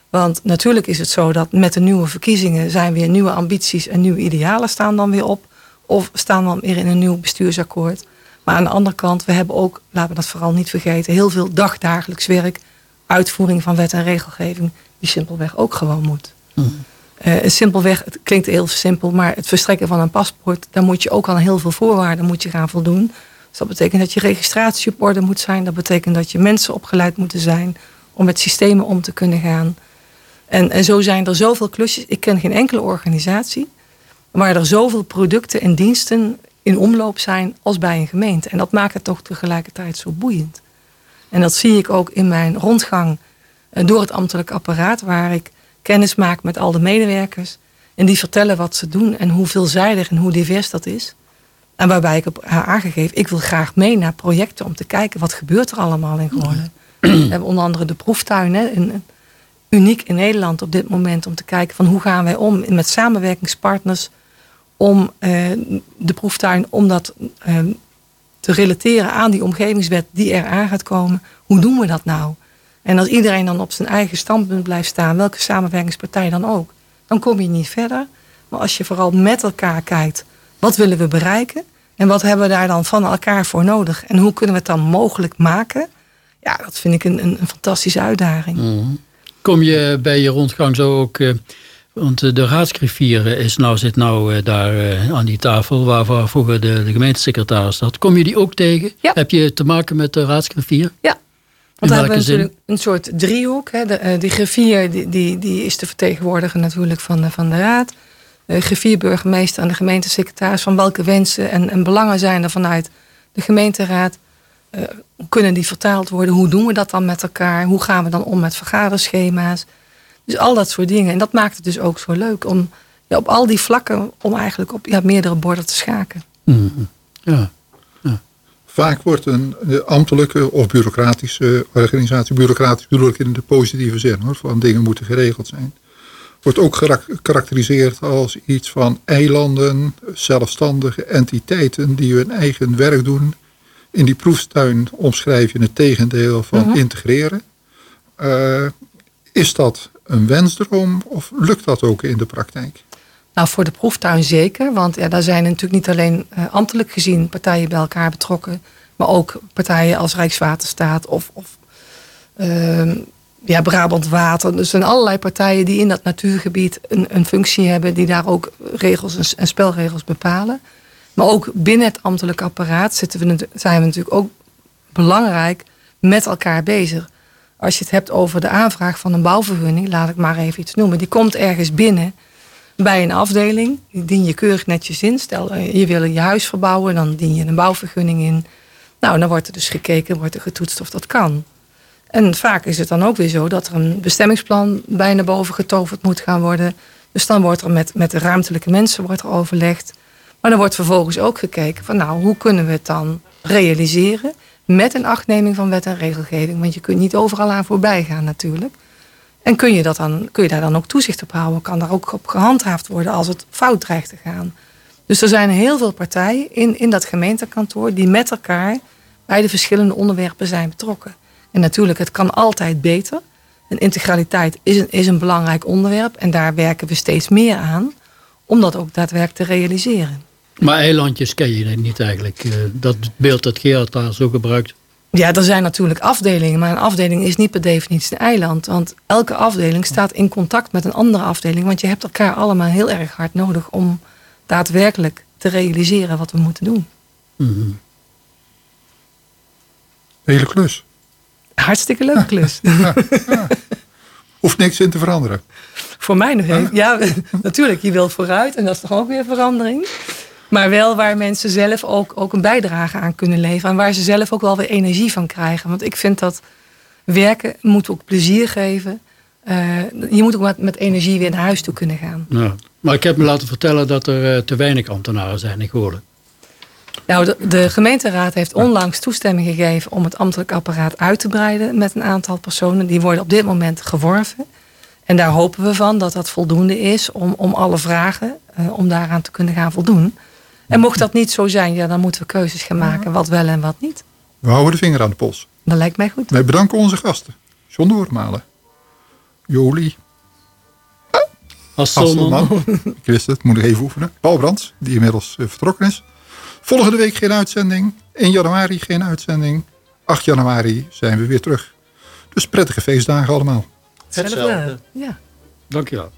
Want natuurlijk is het zo dat met de nieuwe verkiezingen zijn weer nieuwe ambities en nieuwe idealen staan dan weer op. Of staan dan weer in een nieuw bestuursakkoord. Maar aan de andere kant, we hebben ook, laten we dat vooral niet vergeten, heel veel dagdagelijks werk, uitvoering van wet en regelgeving, die simpelweg ook gewoon moet. Eh, simpelweg, het klinkt heel simpel, maar het verstrekken van een paspoort, daar moet je ook aan heel veel voorwaarden moet je gaan voldoen. Dus dat betekent dat je registratie op orde moet zijn. Dat betekent dat je mensen opgeleid moeten zijn om met systemen om te kunnen gaan. En, en zo zijn er zoveel klusjes. Ik ken geen enkele organisatie waar er zoveel producten en diensten in omloop zijn als bij een gemeente. En dat maakt het toch tegelijkertijd zo boeiend. En dat zie ik ook in mijn rondgang eh, door het ambtelijk apparaat, waar ik kennis maak met al de medewerkers. En die vertellen wat ze doen en hoe veelzijdig en hoe divers dat is. En waarbij ik heb aangegeven, ik wil graag mee naar projecten om te kijken wat gebeurt er allemaal in Groningen. We hebben onder andere de proeftuin, hè, in, uniek in Nederland op dit moment, om te kijken van hoe gaan wij om met samenwerkingspartners om uh, de proeftuin, om dat uh, te relateren aan die omgevingswet die er aan gaat komen. Hoe doen we dat nou? En als iedereen dan op zijn eigen standpunt blijft staan, welke samenwerkingspartij dan ook, dan kom je niet verder. Maar als je vooral met elkaar kijkt, wat willen we bereiken? En wat hebben we daar dan van elkaar voor nodig? En hoe kunnen we het dan mogelijk maken? Ja, dat vind ik een, een, fantastische uitdaging. Mm. Kom je bij je rondgang zo ook... Uh, want de raadsgriffier is nou, zit nou uh, daar aan die tafel... waar vroeger de, de gemeentesecretaris zat. Kom je die ook tegen? Ja. Heb je te maken met de raadsgriffier? Ja, want we hebben natuurlijk een soort driehoek. Hè. De, die griffier die, die, die is te vertegenwoordigen natuurlijk van, van de raad. De griffierburgemeester en de gemeentesecretaris... van welke wensen en, en belangen zijn er vanuit de gemeenteraad... Uh, kunnen die vertaald worden? Hoe doen we dat dan met elkaar? Hoe gaan we dan om met vergaderschema's? Dus al dat soort dingen. En dat maakt het dus ook zo leuk om ja, op al die vlakken... om eigenlijk op ja, meerdere borden te schaken. Mm. Ja. ja. Vaak wordt een ambtelijke of bureaucratische organisatie... bureaucratisch bedoel ik in de positieve zin, hoor, van dingen moeten geregeld zijn wordt ook gekarakteriseerd als iets van eilanden, zelfstandige entiteiten die hun eigen werk doen. In die proeftuin omschrijf je het tegendeel van Mhm. integreren. Uh, is dat een wensdroom of lukt dat ook in de praktijk? Nou, voor de proeftuin zeker. Want ja, daar zijn natuurlijk niet alleen uh, ambtelijk gezien partijen bij elkaar betrokken. Maar ook partijen als Rijkswaterstaat of, of uh, ja, Brabant Water. Dus er zijn allerlei partijen die in dat natuurgebied een, een functie hebben. Die daar ook regels en, en, spelregels bepalen. Maar ook binnen het ambtelijk apparaat zitten we, zijn we natuurlijk ook belangrijk met elkaar bezig. Als je het hebt over de aanvraag van een bouwvergunning, laat ik maar even iets noemen. Die komt ergens binnen bij een afdeling. Die dien je keurig netjes in. Stel, je wil je huis verbouwen, dan dien je een bouwvergunning in. Nou, dan wordt er dus gekeken, wordt er getoetst of dat kan. En vaak is het dan ook weer zo dat er een bestemmingsplan bij naar boven getoverd moet gaan worden. Dus dan wordt er met, met de ruimtelijke mensen wordt er overlegd. Maar dan wordt vervolgens ook gekeken van nou, hoe kunnen we het dan realiseren met een achtneming van wet en regelgeving. Want je kunt niet overal aan voorbij gaan natuurlijk. En kun je, dat dan, kun je daar dan ook toezicht op houden? Kan daar ook op gehandhaafd worden als het fout dreigt te gaan? Dus er zijn heel veel partijen in, in dat gemeentekantoor die met elkaar bij de verschillende onderwerpen zijn betrokken. En natuurlijk, het kan altijd beter. En integraliteit is een, is een belangrijk onderwerp. En daar werken we steeds meer aan. Om dat ook daadwerkelijk te realiseren. Maar eilandjes ken je niet eigenlijk. Dat beeld dat Gerard daar zo gebruikt. Ja, er zijn natuurlijk afdelingen. Maar een afdeling is niet per definitie een eiland. Want elke afdeling staat in contact met een andere afdeling. Want je hebt elkaar allemaal heel erg hard nodig om daadwerkelijk te realiseren wat we moeten doen. Mm -hmm. Hele klus. Hartstikke leuke klus. Ja, ja. Hoeft niks in te veranderen. Voor mij nog even. Ja, natuurlijk. Je wil vooruit en dat is toch ook weer verandering. Maar wel waar mensen zelf ook, ook een bijdrage aan kunnen leveren. En waar ze zelf ook wel weer energie van krijgen. Want ik vind dat werken moet ook plezier geven. Uh, je moet ook met, met, energie weer naar huis toe kunnen gaan. Ja. Maar ik heb me laten vertellen dat er uh, te weinig ambtenaren zijn in Goorlen. Nou, de, de, gemeenteraad heeft onlangs toestemming gegeven om het ambtelijk apparaat uit te breiden met een aantal personen. Die worden op dit moment geworven. En daar hopen we van dat dat voldoende is om, om alle vragen, uh, om daaraan te kunnen gaan voldoen. En mocht dat niet zo zijn, ja, dan moeten we keuzes gaan maken wat wel en wat niet. We houden de vinger aan de pols. Dat lijkt mij goed. Wij bedanken onze gasten. John Doormalen, Jolie, Hasselman. Hasselman. Ik wist het, moet ik even oefenen. Paul Brands, die inmiddels eh, vertrokken is. Volgende week geen uitzending. 1 januari geen uitzending. 8 januari zijn we weer terug. Dus prettige feestdagen allemaal. Hetzelfde. Ja. Dankjewel.